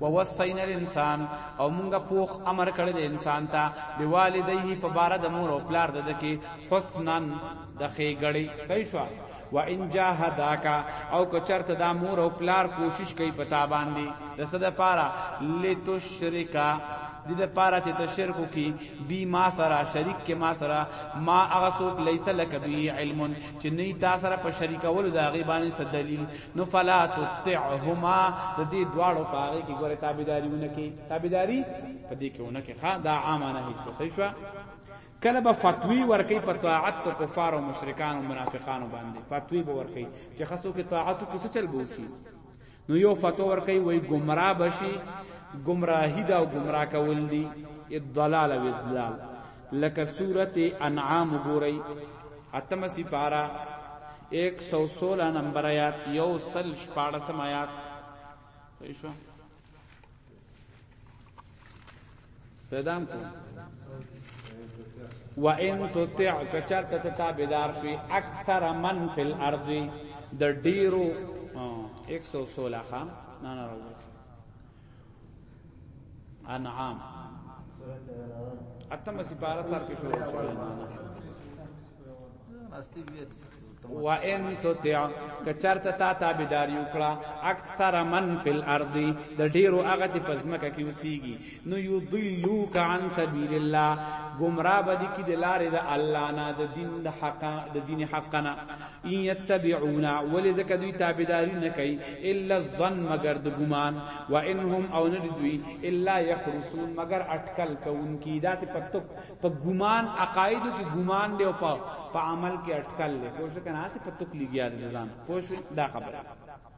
A: ووصینا الانسان او مونږه پوخ امر کړی د انسان ته به والدیه په بار د مور او پلار د دکی حسنا د خېګړی صحیح شو و ان جاهداکا او که چرته دا مور او پلار کوشش کوي پتا باندې د صد پارا لتشرکا د دې پاره چې ته شرک کی بی ما سره شریک کې ما سره ما هغه څوک لیس لک بی علم چې نه تا سره په شریکولو د هغه باندې څه دلیل نو فلا تطعهما د دې دواړو پاره کې ګوره تابعداریونه کې تابعداری په دې کې ونه کې ښا دا عامه نه هیڅ صحیح شو کله به فتوی ورکی په طاعت ته کفار او مشرکان او منافقان باندې فتوی به ورکی چې خاصو کې طاعت کو څه چل بوشي نو یو فتوا ورکی وای گمراه بشي گمراهی دا او گمراه کول دي اضلال او اضلال لکه سورت انعام ګورئ اتمه سپاره 116 نمبر آیات یو سل شپاړسم آیات پېښو پیدام کو و ان تطع کچرت تتابدار فی اکثر من فی الارض د ډیرو 116 خام نه نه راوړي انعام اتم سپارہ سر کے شروع وان تطع کچرت تا تابعدار یو کړه اکثر من فی الارض د ډیرو هغه چې پزمکه کې وسیږي نو یضلوک عن سبیل الله گمراه بدی کی د لارې د الله نه د دین د حق د دین حقنا ان يتبعون ولی ذکر دوی تابعداری نه کوي الا الظن مگر د ګمان وانهم او نه دوی الا يخرسون مگر اٹکل کوونکی ذات پتو په ګمان عقاید کې ګمان دی او په عمل کې اٹکل له کوشش کنه هسه پتو کلیږي ځان کوشش دا خبره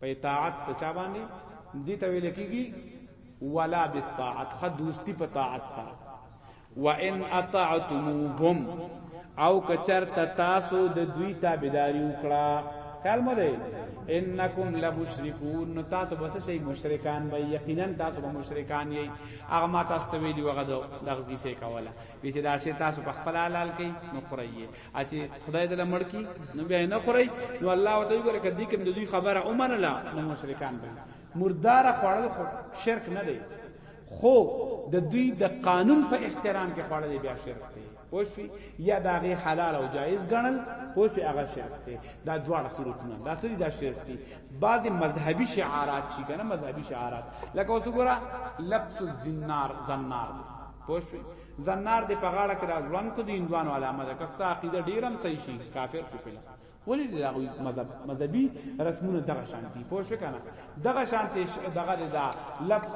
A: په اطاعت ته چا باندې دي ته ویل کیږي ولا بالطاعت خد دوستی په طاعت سره وان اطعتموهم او کچر تاسو د دوی تابعداري وکړه خیال مو دی انکم لمشرکون نو تاسو بس شي مشرکان به یقینا تاسو به مشرکان یی هغه ما تاسو ته ویلی وغه دغه کیسه کوله چې دا شی تاسو په خپل حلال کې نو خورایي اچي خدای دې لمړ کی نو بیا نه خوري نو الله وتعالى ګره کدی کوم د دوی خبره اومنله نو مشرکان به مردار خوړل خو شرک نه دی خو د دوی د قانون په احترام کې خوړل بیا شرک دی پوښي یا دا غي حلال او جایز ګڼل پوښي هغه شرک دی دا دواړه صورتونه دا سری دا شرک دی بعد مذهبي شعارات چې کنه مذهبي شعارات لکه اوس ګره لبس الزنار زنار پوښي زنار دی په غاړه کې را ځوان کو دی اندوانو علامه ده کستا عقیده ډیرم صحیح شي کافر شي پله ولی دا غوی مذهب مذهبي رسمونه دغه شانتي پوه شو کنه دغه شانتي دغه دا لفظ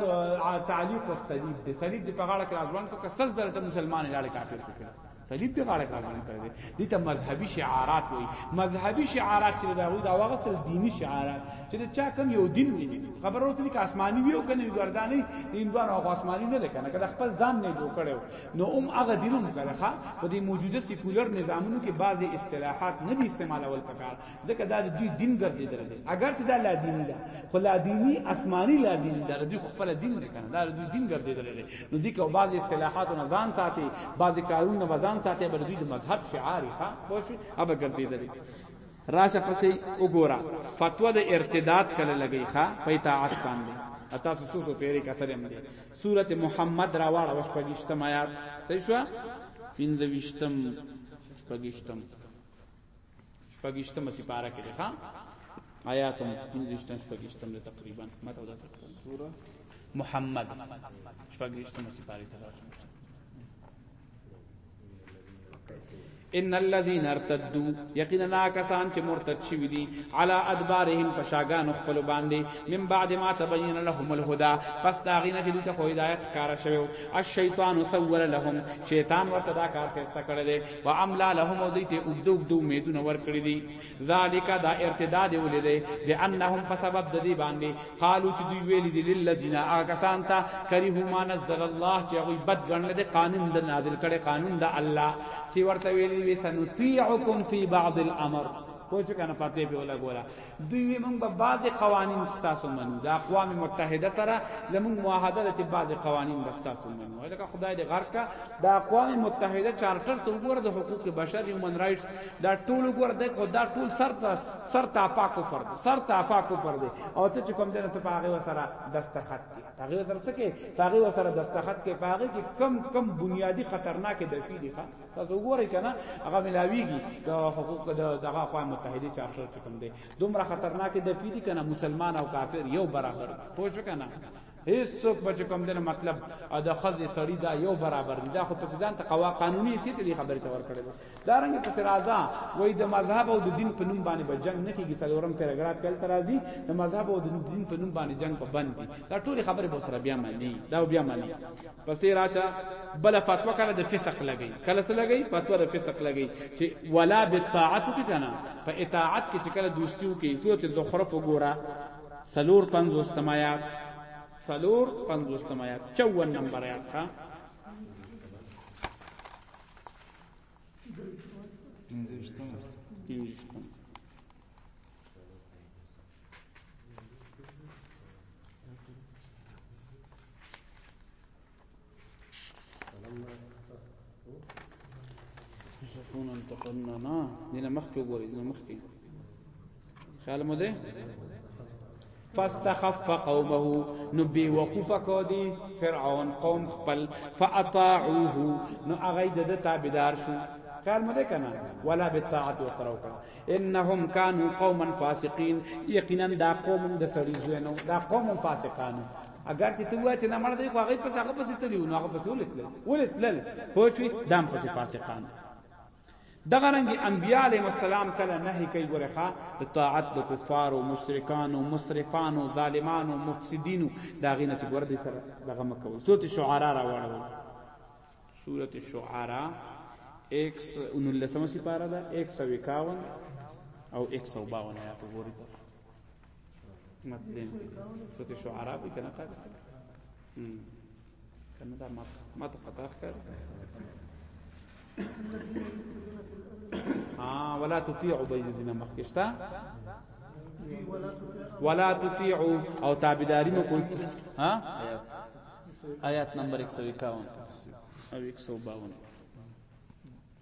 A: تعلیق الصلیب د صلیب د پغاړه کې ځوان کو کسل درته مسلمان لاله کافر شو پله صلیب د غاړه کاران کړی دی دي ته مذهبي شعارات وای مذهبي شعارات چې دا وي دا وخت دینی شعارات چې د چا کم یو دین وي خبر اوس لیک آسماني ویو کنه ګرداني هندوانو خو آسماني نه لکنه کله خپل ځان نه جوړ کړو نو هم هغه دینم کړه په دې موجوده سیکولر نظامونو کې بعض اصطلاحات نه دي استعمالول پکار ځکه دا د دوی دین ګرځیدل دي اگر چې دا لا دیني ده خو لا دیني آسماني لا دیني ده دوی خپل دین نه کنه دا دوی دین ګرځیدل دي نو دي کو بعض اصطلاحات نه ځان ساتي بعض کارونه ځان ساتي بل دوی د مذهب شعار ښه پوه شي هغه ګرځیدل راشه پسې وګوره فتوا د ارتداد کله لګی ښا په اطاعت باندې اتا سو سو پیری کتل هم دي سوره محمد را واړه وخت پګشتم آیات صحیح شو پنځه وشتم پګشتم پګشتم سی پارا کې ښا آیات هم پنځه وشتم پګشتم تقریبا ماته ودا سوره محمد پګشتم سی پارا کې ان الذين ارتدوا یقینا کسان چې مرتد شوی دي على ادبارهم فشاغان خپل باندې من بعد ما تبين لهم الهدى پس دا غینه چې دوی خو هدایت کار شوی الشیطان سول لهم شیطان ورته دا کار فیستا کړی دی و عمل لهم دوی ته وګدو وګدو امیدونه ور کړی دي ذالک دا ارتداد ولیدې بانهم په سبب د دې باندې قالو چې دوی ویل دي للذین آکسان ته کریه ما نزل الله چې هغه بد ګڼل دي قانون د نازل کړي قانون د الله چې ورته ویل دي سنطيعکم فی بعض الامر کوچ کنه پاتې به ولا ګورا دوی موږ به بعض قوانین ستاسو منو د اقوام متحده سره زموږ معاهده ده چې بعض قوانین به ستاسو منو لکه خدای دې غرق دا اقوام متحده چارټر ته وګوره د حقوق بشر هیومن رائټس دا ټول ګور د کو دا ټول سر ته سر ته اپا کو پر دې سر ته اپا کو پر دې او ته چې کوم دنه ته پاغه وسره دستخط کې پاغه وسره څه کې پاغه وسره دستخط کې پاغه کې کم کم بنیادی خطرناک دفی دي ښه تاسو وګورئ کنه هغه ملاویږي د حقوق د دغه اقوام متحده چارټر کې کوم دې دومره خطرناک دفی دي کنه مسلمان او کافر یو برابر پوه شو کنه هیڅ څوک به کوم دنه مطلب د خزې سړی دا یو برابر نه دا خو په ځان ته قوا قانوني سیته دی خبره تور کړی دا رنګ په سرازا وای د مذهب او د دین په نوم باندې به جنگ نه کیږي څلورم پیراګراف کله ترازی د مذهب او د دین په نوم باندې جنگ په بند دي دا ټول خبره به سره بیا معنی دا بیا معنی پسې راچا بل فتوا کړه د فسق لګی کله څه لګی فتوا د فسق لګی چې ولا بالطاعت کې کنه په اطاعت کې چې کله دوستیو کې سورته زخرف وګوره سلور پنځوستم آیات سلور پنځوستم آیات 54 نمبر آیات ښا شفون انتقلنا نا دینه مخکې وګورئ دینه مخکې خیال مو ده فاستخف قومه نو بی وقوف کو دی فرعون قوم خپل فاطاعوه نو هغه د تابعدار شو کار مده کنا ولا بالطاعت وسره وکړه انهم كانوا قوما فاسقين یقینا دا قوم د سړي زوینو دا قوم فاسقانو اگر چې ته وای چې نه مړ دی خو هغه پس هغه پس ته دی نو هغه پس ولې تل ولې تل خو چې دام پس فاسقان دغه رنګ انبیاء علیهم السلام کله نه کوي ګورخه د طاعت د کفار او مشرکان او مسرفان او ظالمان او مفسدین دا غینه چې ګور دي سره دغه مکو سورۃ شعراء را وړو سورۃ شعراء 119 سپاره ده 151 او 152 آیات ګوري متلین سورت شعراء به کنه قاعده کنه دا ما ما ته خطا ښکار ها ولا تطيع بيدنا مخکشتا ولا تطيع او تابعداري مو کوي ها آیات نمبر 151 او 152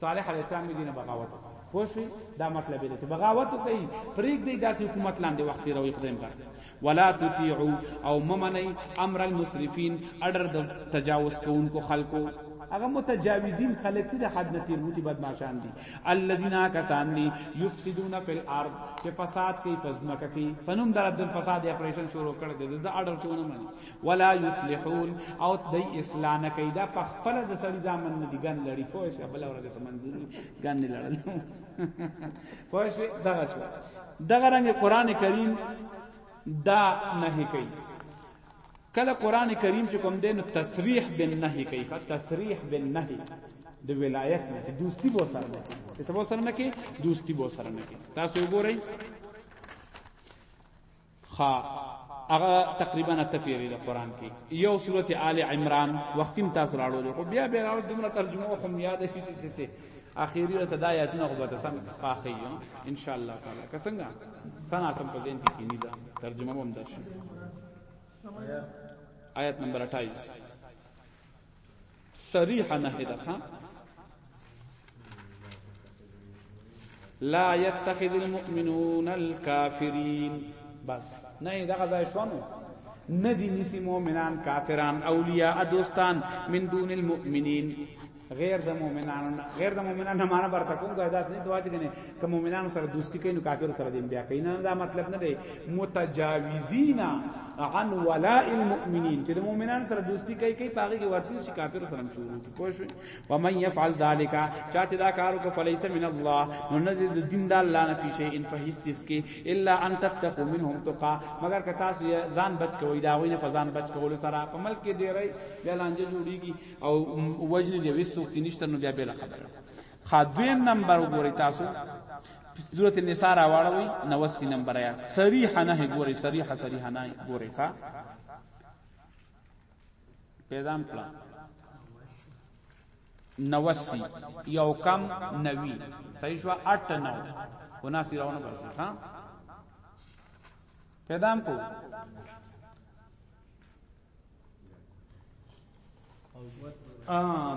A: صالح علیه السلام دې نه بغاوت پوه شئ دا مطلب دی چې بغاوت کوي پریک دی داسې حکومت لاندې وخت تیروي خدای مبارک ولا تطيعوا او ممنئ امر المسرفين اډر د تجاوز کوونکو خلکو هغه متجاوزین خلک دي د حد نه تیر وتی بدمعشان دي الذين کسان دي يفسدون في الارض چې فساد کوي پزماکه کوي فنوم در د فساد اپریشن شروع کړ دي د اډر چونه مني ولا یصلحون او د اصلاح نه کوي دا په خپل د سړي ځامن نه دي ګن لړي پوه شي بل ورځ ته منظور ګن نه لړل پوه شي دغه شو دغه رنګ قران کریم دا نه کوي کله قران کریم چې کوم دین تصریح بالنهي کوي تصریح بالنهي د ولایت نه دوستی بو سره نه چې تاسو سره نه کې دوستی بو سره نه کې تاسو وګورئ خا هغه تقریبا ته پیری د قران کې یو سورته آل عمران وختیم تاسو راړو خو بیا بیا راو دمر ترجمه هم یاد شي چې چې اخیری ته دا یاتونه خو به سم پاخی ان شاء الله تعالی که څنګه فنا سم په دین کې نه دا ترجمه هم درشي آیت نمبر 28 صریحه نهی ده ښه لا يتخذ المؤمنون الكافرين بس نه دغه ځای شونو ندی نسی مؤمنان کافران اولیاء دوستان من دون المؤمنین غیر د مؤمنانو غیر د مؤمنانو معنا برته کوم ګرداس نه دوا چې کنه که مؤمنانو سره دوستی کوي نو کافر سره دې بیا کوي نه دا مطلب نه دی متجاوزین عن ولاء المؤمنین چې د مؤمنانو سره دوستی کوي کوي پاګه کې ورته شي کافر سره شروع کی پوه شو و من يفعل ذلک چا چې دا کارو کو فلیس من الله نو نه د دین د الله نه پیشه ان په هیڅ چیز کې الا ان تتقوا منهم تقا مگر که تاسو ځان بچ کوی دا وینه په ځان بچ کول سره په ملک کې دی رہی بیا لانجه جوړیږي او وجنه دی وسوک نشته نو بیا بل خبره ښه دویم نمبر وګورئ تاسو سورت النساء راواړوي نوسي نمبر آیات صریح نه ګوري صریح صریح نه ګوري ښا پیدام کړه نوسی یو کم نوی صحیح شو 8 نو ونا سیراونه ورسې ها پیدام کو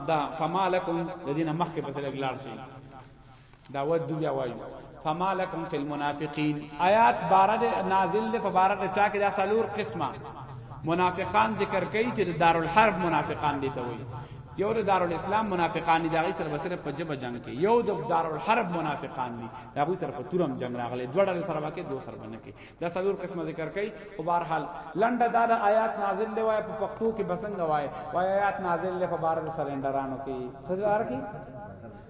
A: دا فما لكم الذين مخک په سره ګلار شي دا ود بیا وایو فما لكم في المنافقين آیات 12 نازل ده په 12 چا کې دا سلور قسمه منافقان ذکر کوي چې د دارالحرب منافقان دي ته وایي یو د دارالاسلام منافقان دي دغه سره بسره په جبه جنگ کې یو د دارالحرب منافقان دي دغه سره په تورم جنگ راغلي دوړل سره واکه دو سره باندې کې دا څلور قسمه ذکر کړي خو بهر حال لنډه دا د آیات نازل دی وای په پښتو کې بسنګ وای وای آیات نازل له بار د سرندرانو کې سزار کې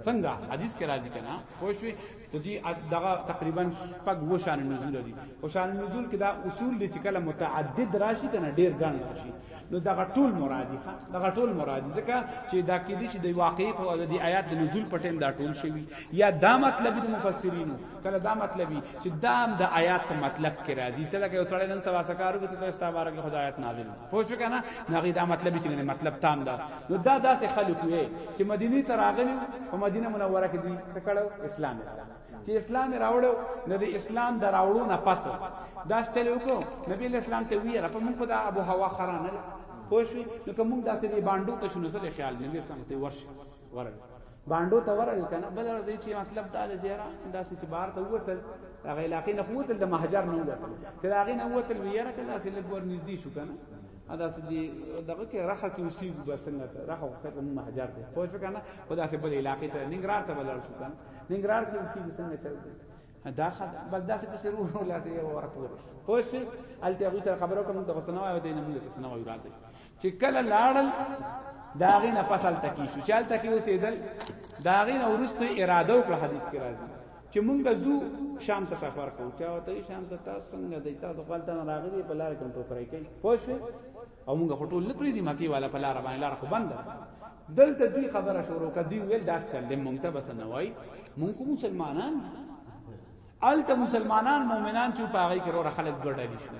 A: څنګه حدیث کې راځي کنه خو شوي د دې دغه تقریبا پګ وو شان نزول دي او شان نزول کې دا اصول دي چې کله متعدد راشي کنه ډیر ګڼ راشي نو دا ټول مرادي ښه دا ټول مرادي ځکه چې دا کې دي چې د واقعي په د آیات د نزول په ټیم دا ټول شوی یا دا مطلب د مفسرینو کله دا مطلبي چې دام د آیات په مطلب کې راځي ته لکه یو سړی نن سبا سکارو کې ته استعاره کې خدای آیات نازل پوه شو کنه نو غي دا مطلب چې مطلب تام ده نو دا داسې خلک وي چې مدینه ته راغلي او مدینه منوره کې دي څه کړو اسلام چې اسلام راوړو نو د اسلام دراوړو نه پس دا ستل وکړو نبی اسلام ته وی را په موږ خدا ابو هوا خرانه پوه شو نو کوم دا ته باندې ته شنو سره خیال نبی اسلام ته ورشه ورغ باندو ته ورغ کنه بل ورځ چې مطلب دا لزیرا دا چې بار ته وته هغه علاقې نه قوت د مهاجر نه وته چې دا غي نه وته ویره کله چې لګور نږدې شو کنه ادا چې دی دغه کې راخه کې اوسې ګو څنګه ته راخه وخت مون مهاجر دی پوه شو کنه خدا سي بل علاقې ته ننګرهار ته بلل شو کنه ننګرهار کې اوسې څنګه چل دا خد بس داسې په سرور ولا دی ورته پوه شو الته غوته خبرو کوم د غسنوي او دینه موږ ته سنوي راځي چې کله لاړل داغې نه پسل تکی شو چال تکی اوسېدل داغې نه ورستو اراده وکړه حدیث کې راځي چې مونږ زو شام ته سفر کوو چا ته شام ته تاسو څنګه دی تاسو خپل ته راغلي په لار کې ټو پرې کوي پوښ او مونږ هټو لپاره دي مکی والا په لار باندې لار خو بند دلته دوی خبره شروع کړه دوی ویل داس چل دې مونږ ته بس نه وای مونږ خو مسلمانان الته مسلمانان مؤمنان چې په هغه کې وروره خلک ګډل شي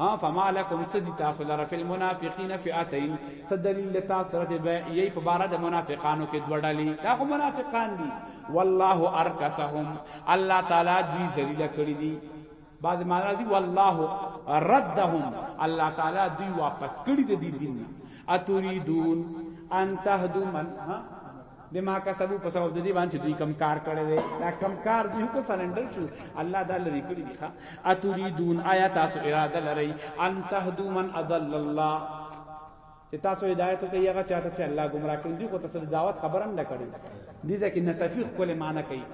A: ها فما لكم سدي تاسو لره في المنافقين فئتين سدلیل تاسو سره به یی په بار د منافقانو کې دوړلې دا خو منافقان دي والله ارکسهم الله تعالی دوی ذلیل کړی دي بعض معنا دي والله ردهم الله تعالی دوی واپس کړی دي دین اتريدون ان تهدو من ها بما کسبو په سبب د دې باندې دوی کم کار کړی دی دا کم کار دوی کو سرندر شو الله دا لري کړی دی ښا اتریدون آیا تاسو اراده لرئ ان تهدو من اضل الله چې تاسو هدایت کوي هغه چاته چې الله گمراه کړی دی خو تاسو دعوت خبره نه کړی دي دا کې نصفی خپل معنی کوي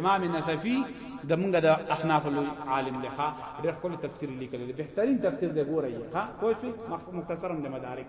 A: امام نصفی د موږ د احناف عالم لخوا ډېر خپل تفسیر لیکلی دی بهترین تفسیر دی ګورئ ها پوه شئ مختصرا د مدارک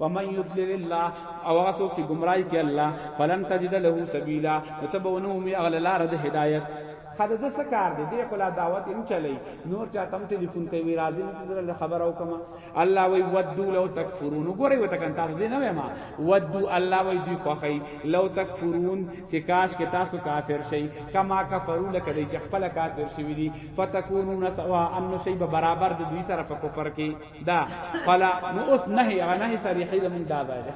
A: ومن يضلل الله او هغه څوک چې گمراهي کوي الله فلن تجد له سبيلا وتبونه مي اغل لار د هدايت خدای د څه کار دی دی خلا دعوت هم چلی نور چا تم ټلیفون کوي راځي نه تدل خبر او کما الله وی ودو لو تکفرون ګورې وته کان تاسو نه وې ما ودو الله وی دوی خوخی لو تکفرون چې کاش کې تاسو کافر شئ کما کفرو لکه دی چې خپل کافر شوی دي فتكونون سواء ان شی برابر د دوی سره په کفر کې دا فلا نو اوس نهي هغه نهي صریحي زمونږ دا ځای دی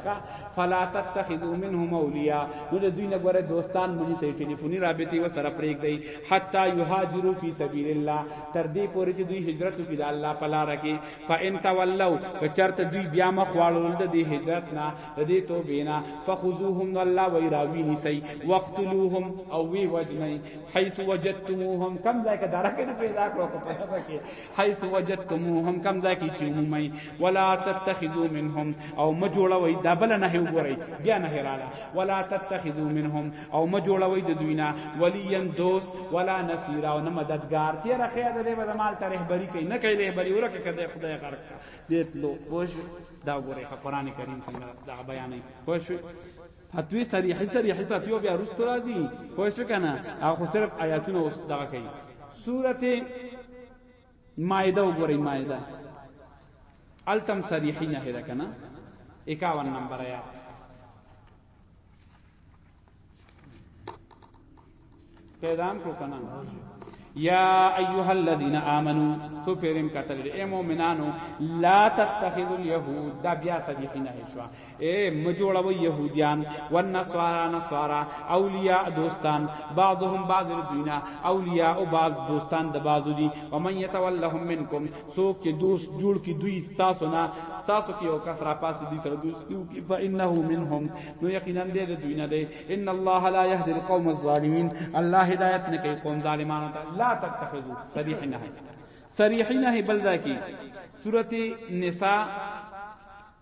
A: فلا تتخذوا منهم اولیاء نو د دوی نه ګوره دوستان مونږ سي ټلیفوني رابطې و سره پرېږ دی حتا یهاجروا فی سبیل الله تر دې پورې چې دوی هجرت وکړي د الله په لار کې فان تولوا کچرته دوی بیا مخ واړول د دې هجرت نه د دې توبې نه فخذوهم الله وی راوی نسی وقتلوهم او وی وجنی حيث وجدتموهم کم ځای کې درکې پیدا کړو په پخته کې حيث وجدتموهم کم ځای کې چې مومي ولا تتخذوا منهم او ما جوړوي دا بل نه هي وګوري بیا نه رااله ولا تتخذوا منهم او ما جوړوي د دوی نه وليا دوست ولا نصيرا او نه مددگار چې راخه د دې بدمال ته رهبری کوي نه کوي رهبری ورکه کده خدای غرق دې لو پوش دا وګوري قرآن کریم څنګه دا بیانې پوش فتوی صریحه صریحه فتوی بیا رستو راځي پوه شو کنه هغه صرف آیاتونه اوس دغه کوي سورته مائده وګورئ مائده التم صریحی نه هدا کنه 51 نمبر آیات پیدا کو کنه یا ایها الذین آمنو سو پیرم قتل اے مومنانو لا تتخذوا اليهود دا بیا صدیقی نه شو اے مجوړو یهودیان والنصارا نصارا اولیاء دوستان بعضهم بعض الدینا اولیاء او بعض دوستان د بعضو دي ومن يتولهم منکم سوک چې دوست جوړ کی دوی تاسو نه تاسو کې او کثرت پاس دي سره دوستیو کې فانه منهم نو یقینا دې دوی نه دی ان الله لا يهدي القوم الظالمين الله هدايت نه کوي قوم ظالمانو ته لا تتخذوا صريح نه هي صريح نه هي بل دا کی سورته نساء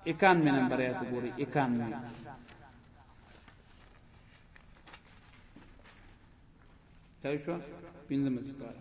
A: 91 نمبر آیات ګوري 91 تای شو پینځم سپاره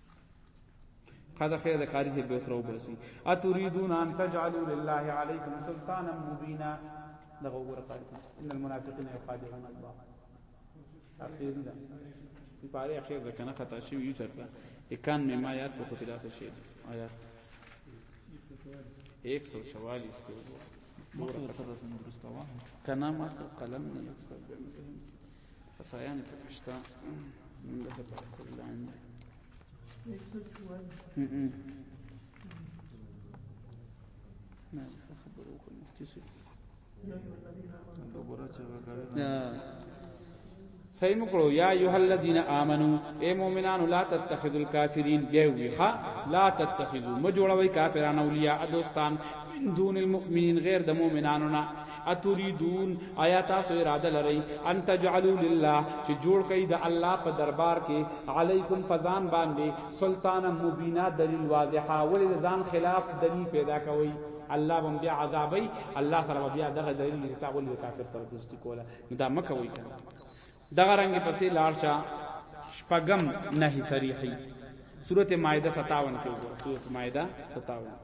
A: قد خیر د قاری سے بسرو بسی اتريدون ان تجعلوا لله عليكم سلطانا مبینا دغه وګوره قاری ان المنافقین یخادعون الله اخیر ده په پاره اخیر ده کنه خطا شی وی چرته اکان می ما یاد په خطر اسه شی آیات 144 ته
B: وګوره مخه سره درسته واه
A: کنه ما قلم نه یو څه خطایان پکې شته موږ ته په خپل لاندې نه خبرو وکړو مفتي
B: سي
A: صحیح مکړو یا ایه الذین آمنو اے مومنانو لا تتخذوا الکافرین بیوی خا لا تتخذوا مجوړوي کافرانو اولیاء دوستان من دون المؤمنین غیر د مومنانو نه اتريدون آیا تاسو اراده لرئ ان تجعلوا لله چې جوړ کړئ د الله په دربار کې علیکم پزان باندې سلطان مبینا دلیل واضحه ولې ځان خلاف دلیل پیدا کوي الله بم بیا عذابي الله سره بیا دغه دلیل چې تا ولې کافر سره دوستی کوله دا مکه وای کنه دغه رنگ پسې لارشا شپغم نه صریحي سورته مائده 57 کې سورته مائده 57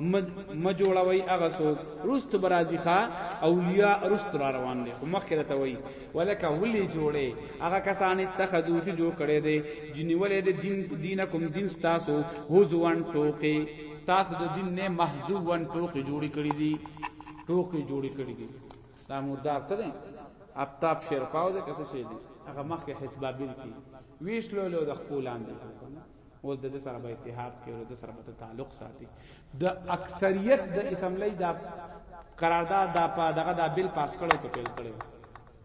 A: مجوړوي هغه څوک رست برازي ښا اولیاء رست را روان دي خو مخکې راته وایي ولکه ولي جوړي هغه کسان اتخذو چې جوړ کړي دي جنولې دي دین دینکم دین ستاسو هوزوان ټوکي ستاسو د دین نه محذوان ټوکي جوړي کړي دي ټوکي جوړي کړي دي دا مردار څه دي اپتاب شرفاو دي کسه شي دي هغه مخکې حسابیل کی ویش لولو د خپل لاندې اوس د سره به اتحاد کې او د سره به تعلق ساتي د اکثریت د اسمبلی دا قرارداد دا په دغه دا بل پاس کړو ته پیل کړو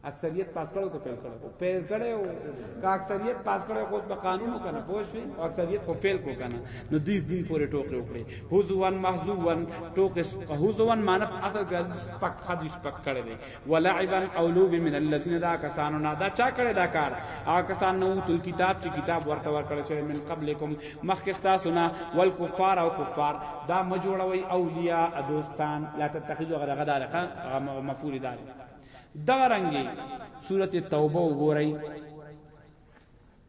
A: اکثریت پاس کړو ته پیل کړو پیل کړو کا اکثریت پاس کړو خو په قانونو کنه پوه شي او اکثریت خو پیل کو کنه نو دوی دین پورې ټوکې وکړي حضوان محذوان ټوکې حضوان معنی اصل ګرځي پک خدیش پک کړي ولعبا او لوب من الذين دا کسانو نه دا چا کړی دا کار او کسان نو تل کتاب چې کتاب ورته ورکړی شوی من قبلکم مخکستا سنا والکفار او کفار دا مجوړوي اولیاء دوستان لا تتخذوا غدا غدا لخوا مفعول دار دا رنگي سوره توبه وګورئ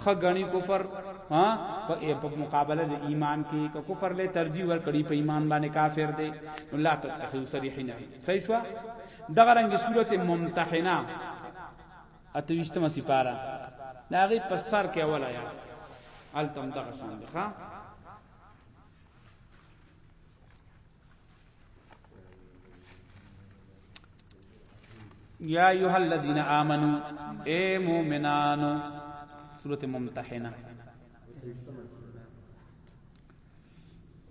A: خه غنی کفر ها په مقابله د ایمان کې که کفر له ترجیح ور کړی په ایمان باندې کافر دی الله تتخذ صریحین صحیح شو دغه رنګ صورت ممتحنه اتوشتمه سپاره دا غي په سر کې اول آیات التم دغه شان دی ښا یا ایها الذین آمنو اے مومنانو سورۃ ممتحنه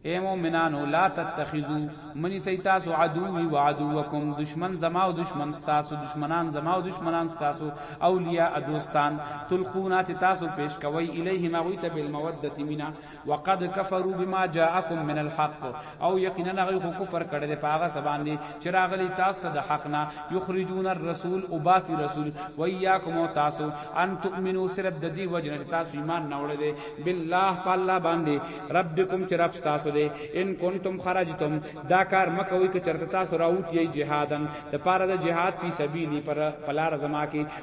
A: اے مومنانو لا تتخذو منی سیتاسو عدوی و عدوکم دشمن زما و دشمن ستاسو دشمنان زما و دشمنان ستاسو اولیاء دوستان تلقونات تاسو پیش کوي الیه ما غویته بالمودت مینا وقد كفروا بما جاءكم من الحق او یقینا هغه کو کفر کړي د پاغه سبان دي چې راغلي تاسو ته د حق نه یخرجون الرسول او باث رسول و یاکم تاسو ان تؤمنو صرف د دې وجنه تاسو ایمان نه وړي دي بالله تعالی باندې ربکم چې رب تاسو دي ان کنتم خرجتم دا کار مکوئ چې چرته تاسو راوتی جهادن د پاره د جهاد فی سبیلی پر پلار زما کې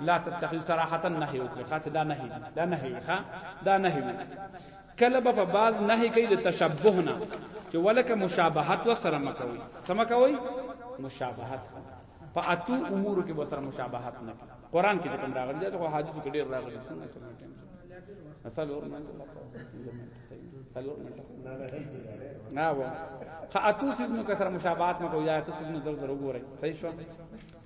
A: لا تتخذ صراحه نهي وکړه خاطر دا نهي دا نهي ښا دا نهي کله په بعض نهي کوي د تشبه نه چې ولکه مشابهت و سره مکوي سم کوي مشابهت په اتو امور کې به سره مشابهت نه قران کې کوم راغلی دا خو حدیث کې ډیر راغلی څنګه چې ټیم مثال اور نه سلور منټه نه و خاطو سیدنو کسر مشابهت مکو یا تاسو نظر ضرور وګورئ صحیح شو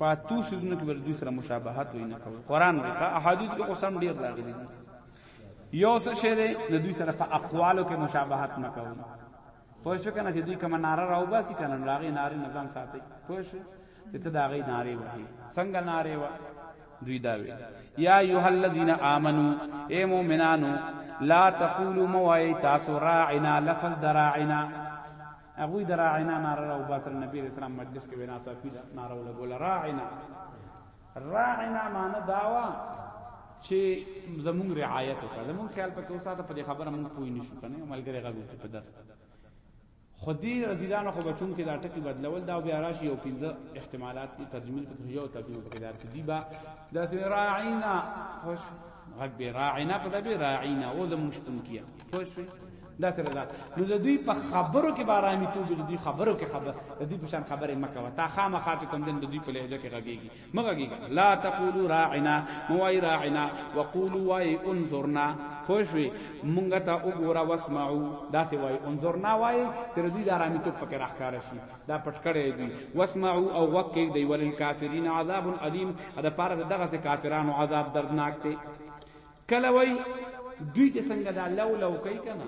A: پاتو سيزونه کې ورته سره مشابهت وي نه کوي قران وي ښه احاديث کې قسم ډیر راغلي دي یو څه شی دی د دوی سره په اقوالو کې مشابهت نه کوي پوه شو کنه چې دوی کوم ناره راو باسي کنه راغي ناره نظام ساتي پوه شو چې ته دا غي ناره وهي څنګه ناره و دوی دا وی یا ایه الذین آمنو اے مومنانو لا تقولوا موای تاسو راعنا لفظ دراعنا ابو دراعنا ناره او باتر نبی رسول الله مجلس کې وینا صاحب ناره ولا ګول راعنا راعنا معنی داوا چې زموږ رعایت وکړه زموږ خیال پکې اوساته په خبره موږ پوه نشو کنه ملګری غږ په درس خو دې رزیلانو خو به چونکې دا ټکي بدلول دا بیا راشي یو پنځه احتمالات دي ترجمه په کې یو ترجمه په کې دار چې دی با دا سوی راعینا خوش غږ به راعینا په دې راعینا او زمون شتون کیا خوش دا سره دا نو د دوی په خبرو کې بارامي تو د دوی خبرو کې خبر د دوی په شان خبره مکه وتا خامخا چې کوم دین د دوی په لهجه کې غږیږي مه غږیږه لا تقولو راعنا مه وای راعنا وقولو وای انظرنا پوه شوې مونږ ته وګوره واسمعو داسې وای انظرنا وای چې د دوی د آرامیتوب پکې راښکاره شي دا پټ کړی دوی واسمعو او غوږ کېږدئ وللکافرین عذاب الیم د پاره د دغسې کافرانو عذاب دردناک دی کله وای دوی چې څنګه دا لو لو کوي که نه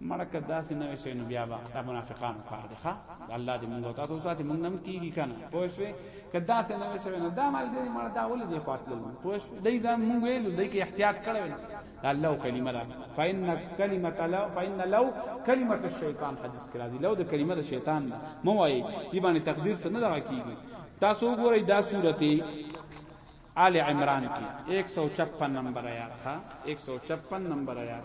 A: مړه که داسې نه وشي نو بیا به دا منافقانو کار دی ښه الله دې موږ تاسو ساتي موږ نم کیږي کنه پوه شوې که داسې نه وشي نو دا مال دې مړه دا ولې دې خاطر پوه شوې دای دا موږ ویلو دای کې احتیاط کړو الله کلمه را فإن کلمۃ لو فإن لو کلمۃ الشیطان حدیث کرا دی لو د کلمه د شیطان مو وایي دی باندې تقدیر سره نه دا کیږي تاسو وګورئ دا سورته آل عمران کی 156 نمبر آیات ها 156 نمبر آیات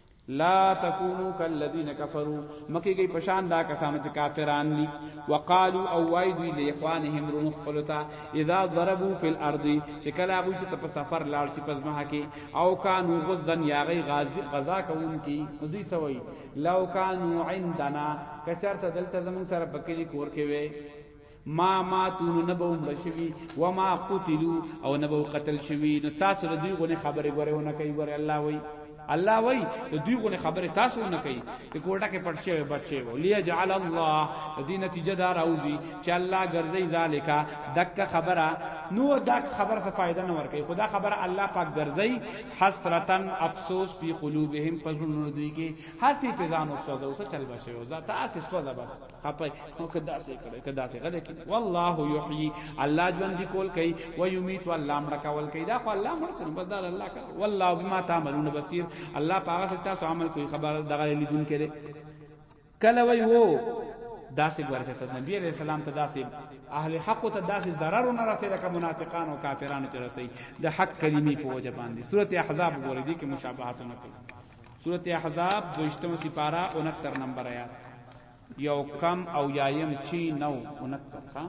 A: لا تکونو کالذین کفروا مکه گئی پشان دا کسان چې کافران دي وقالو او وای دوی له اخوانهم رون خپلتا اذا ضربوا فی الارض چې کله هغه چې په سفر لاړ شي پس مه کې او کانو غزن یا غی غازی غزا کوونکی دوی سوی لو کانو عندنا کچرته دلته زمون سره پکې کور کې وي ما ماتو نو نبو مړ شوی و ما قتلو او نبو قتل شوی نو تاسو دوی غو نه خبره غره ونه کوي غره الله وای الله وای ته دوی غو نه خبره تاسو نه کوي ته کوټه کې پټ شوی بچي و ليجعل الله دې نتیجه دار اوزي چې الله ګرځي ذالیکا دک خبره نو دا خبره څه فائدہ نه ورکي خدا خبره الله پاک ګرځي حسرتن افسوس په قلوبهم پزړونو دوی کې هڅه په ځان او سوزه اوس چل بشه او ذات اسه سوزه بس خپای او کدا سي کړي کدا سي غلې کړي والله يحيي الله ژوند دي کول کوي و يميت الله مړ کول کوي دا خو الله مړ کړي بس دا الله کا والله بما تعملون بصير الله پاغه ستا سو عمل کوي خبر دغه لیدون کړي کله وي وو داسې ورته ته نبی عليه السلام ته داسې اهل حق ته داسې ضرر نه رسي لکه منافقان او کافرانو ته رسي د حق کلمې په وجه باندې سورته احزاب ګورې دي کې مشابهت نه کوي سورة احزاب دویشتمه سپاره انهتر نمبر آیات یو کم او یایم چی نو انهتر ښه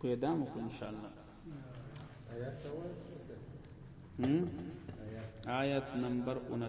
A: پیدا مو ان شاء الله آیات نمبر 69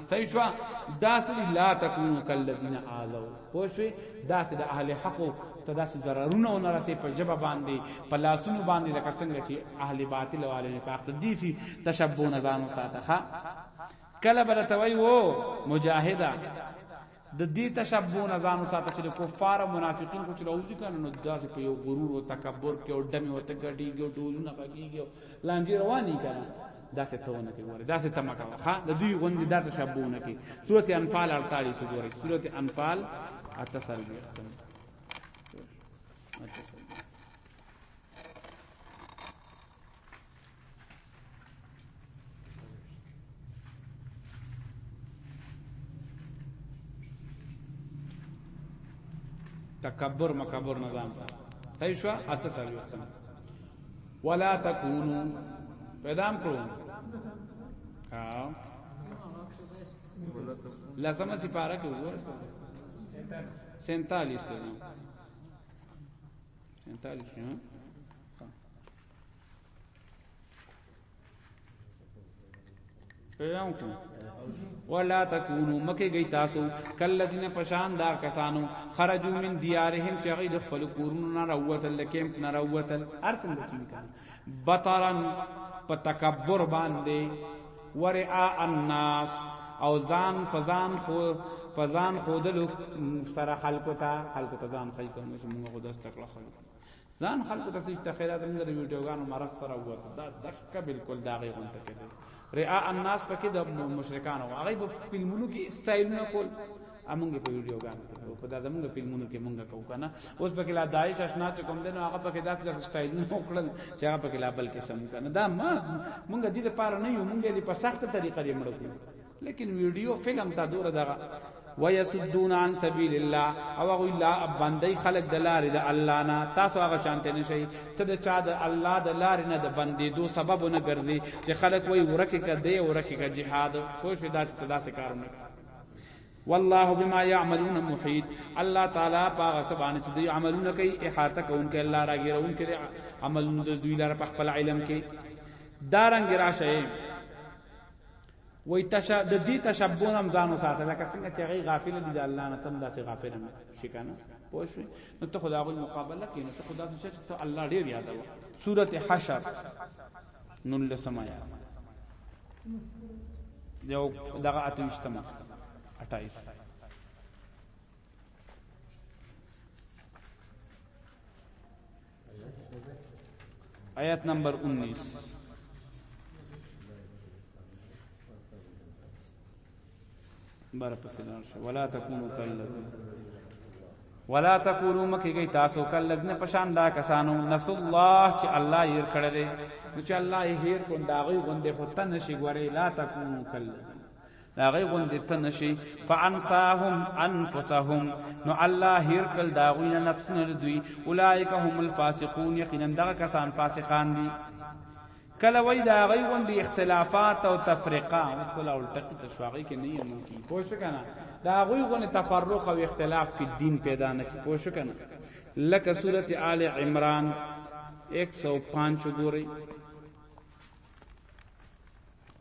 A: صحیح شو داسې لا تکونو کلذین آذو پوه شوې داسې د اهل حق ته داسې ضررونه ونه رسې په جبه باندې په لاسونو باندې لکه څنګه چې اهل باطل او اهل نفاق ته دي سي تشبو نه ځانو ساته کله بل توي وو مجاهده د دې تشبوه نه ځان وساته چې کفار او منافقین خو چې راوځي کنه نو داسې په یو غرور او تکبر کې او ډمې او تګټیږي او ډولونه پکېږي لانجې رواني کنه داسې تونه کې ګوره داسې تمه کوه ښا د دوی غوندې دا تشبوه نه کې سورته انفال 48 ګوره سورته انفال اتصل دي ختم اتصل تکبر مکبر نه ځان سره صحیح شو اته سره وختم ولا تکونو پیدام کړو ها لازمه سفاره کې وګور 47 ته 47 ها پیداو کو ولا تکونو مکه گئی تاسو کلذین پشان دا کسانو خرجو من دیارهم چې غي د خپل کورونو نه راوتل د کیمپ نه راوتل ارتم لکی کان بطرن په تکبر باندې ورعا الناس او ځان پزان خو پزان خودلو سره خلقو ته خلقو ته ځان خلقو موږ خو دست کړه خلقو ځان خلکو ته سجده خیرات موږ د ویډیوګانو مرض سره ووت دا دقه بالکل دا غي غونته کېده ریا الناس پکې د مشرکانو هغه په فلمونو کې سټایلونه کول امونږ په ویډیوګانو کې په دا زمونږ فلمونو کې مونږ کو کنه اوس پکې لا دایش آشنا چې کوم دنو هغه پکې داسې داسې سټایلونه وکړل چې هغه پکې لا بل قسم کنه دا ما مونږ دې لپاره نه یو مونږ دې په سخته طریقه دې مړ کړو لیکن ویډیو فلم تا دور دغه ويسدون عن سبيل الله او هغه لا باندې خلق د لارې د الله نه تاسو هغه شانته نشي ته د چا د الله د لارې نه د بندې دو سبب نه ګرځي چې خلق وای ورکه کده ورکه کا جهاد کوښ داسې داسې کارونه والله بما يعملون محيط الله تعالی پاغه سبحانه چې دوی عملونه کوي احاطه کوونکې الله راګیرونکې عملونه دوی لپاره په خپل علم کې دارنګ راشه وای تش د دې تشبون هم ځانو ساته لکه څنګه چې غي غافل دي د الله نه تم داسې غافل نه شي کنه پوه شو نو ته خدا غو مقابله کې نو ته خدا سره چې ته الله ډیر یاد و سوره حشر نن له سمایا یو دغه اتمشتمه 28 د آیت نمبر 19 بار پسې لاړ شو ولا تکونو کلذین ولا تکونو مکه گئی تاسو کلذین پشان دا کسانو نس الله چې الله یې کړه دې چې الله یې هیر کو دا غي غوندې هوته نشي ګورې لا تکونو کلذین هغه غوندې ته نشي فانساهم انفسهم نو الله هیر کل داغوی نه نفسونه دوی اولایک هم الفاسقون یقینا دغه کسان فاسقان دي کله وای دا غي غوندي اختلافات او تفرقه اوس کله الټه کې څه شواغي کې نه یمو کی پوه شو کنه دا غوی غوندي تفرق او اختلاف په دین پیدا نه کی پوه شو کنه لکه سورته آل عمران 105 ګورئ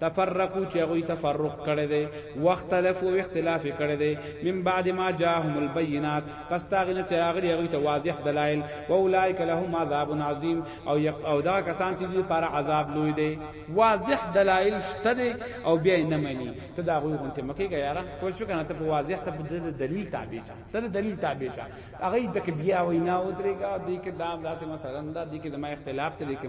A: تفرقو چې هغوی تفرق کړی دی واختلفو اختلاف یې کړی دی من بعد ما جاءهم البینات پس د هغې نه چې راغلي هغوی ته واضح دلایل واولئک لهم عذاب عظیم او او دغه کسان چې دوی لپاره عذاب لوی دی واضح دلایل شته دی او بیا یې نه مني ته د هغوی غونتې مه کېږه یاره پوه شو که نه ته په واضح ته په دلیل تابع شه ته د دلیل تابع شه هغوی پکې بیا وینا ودرېږه دوی کې دا همداسې مثلا دا دوی کې زما اختلاف دی دوی کې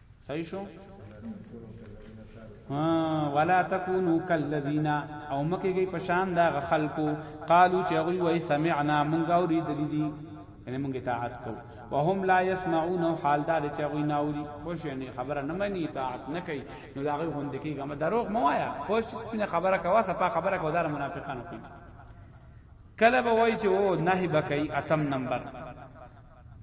A: صحیح شو ولا تکونو کالذین او مکه گئی پشان دا خلقو قالو چې غوی وای سمعنا مونږ اوریدلی دي یعنی مونږ اطاعت کو وهم لا يسمعون حال دا چې غوی ناوري خوش یعنی خبره نه مانی اطاعت نه کوي نو دا غوی غوند کیږي ما دروغ مو وایا خوش سپینه خبره کوا سپا خبره کو دار منافقانو کوي کله به وای چې او نهي بکای اتم نمبر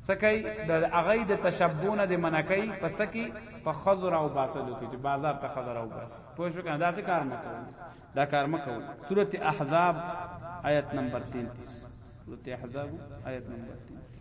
A: څه کوي د هغه د تشبو نه د منع کوي په څه کې په ښځو راوباسلو کې چې بازار ته ښځه راوباسي پوه شو که نه داسې کار مه کوئ دا کار مه کوئ صورت احزاب آیت نمبر 33 صورت احزاب آیت نمبر 33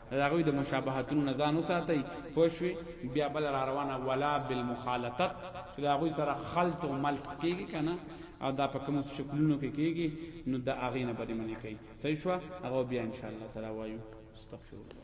A: د هغوی د مشابهتونو نه ځان وساتئ پوه شوې بیا بله را روانه ولا بالمخالطت چې د هغوی سره خلط او ملط کېږي که نه او دا په کومو شکلونو کې کېږي نو د هغې نه به دې منې کوي صحیح شوه هغه بیا انشاءالله تعالی وایو استغفر الله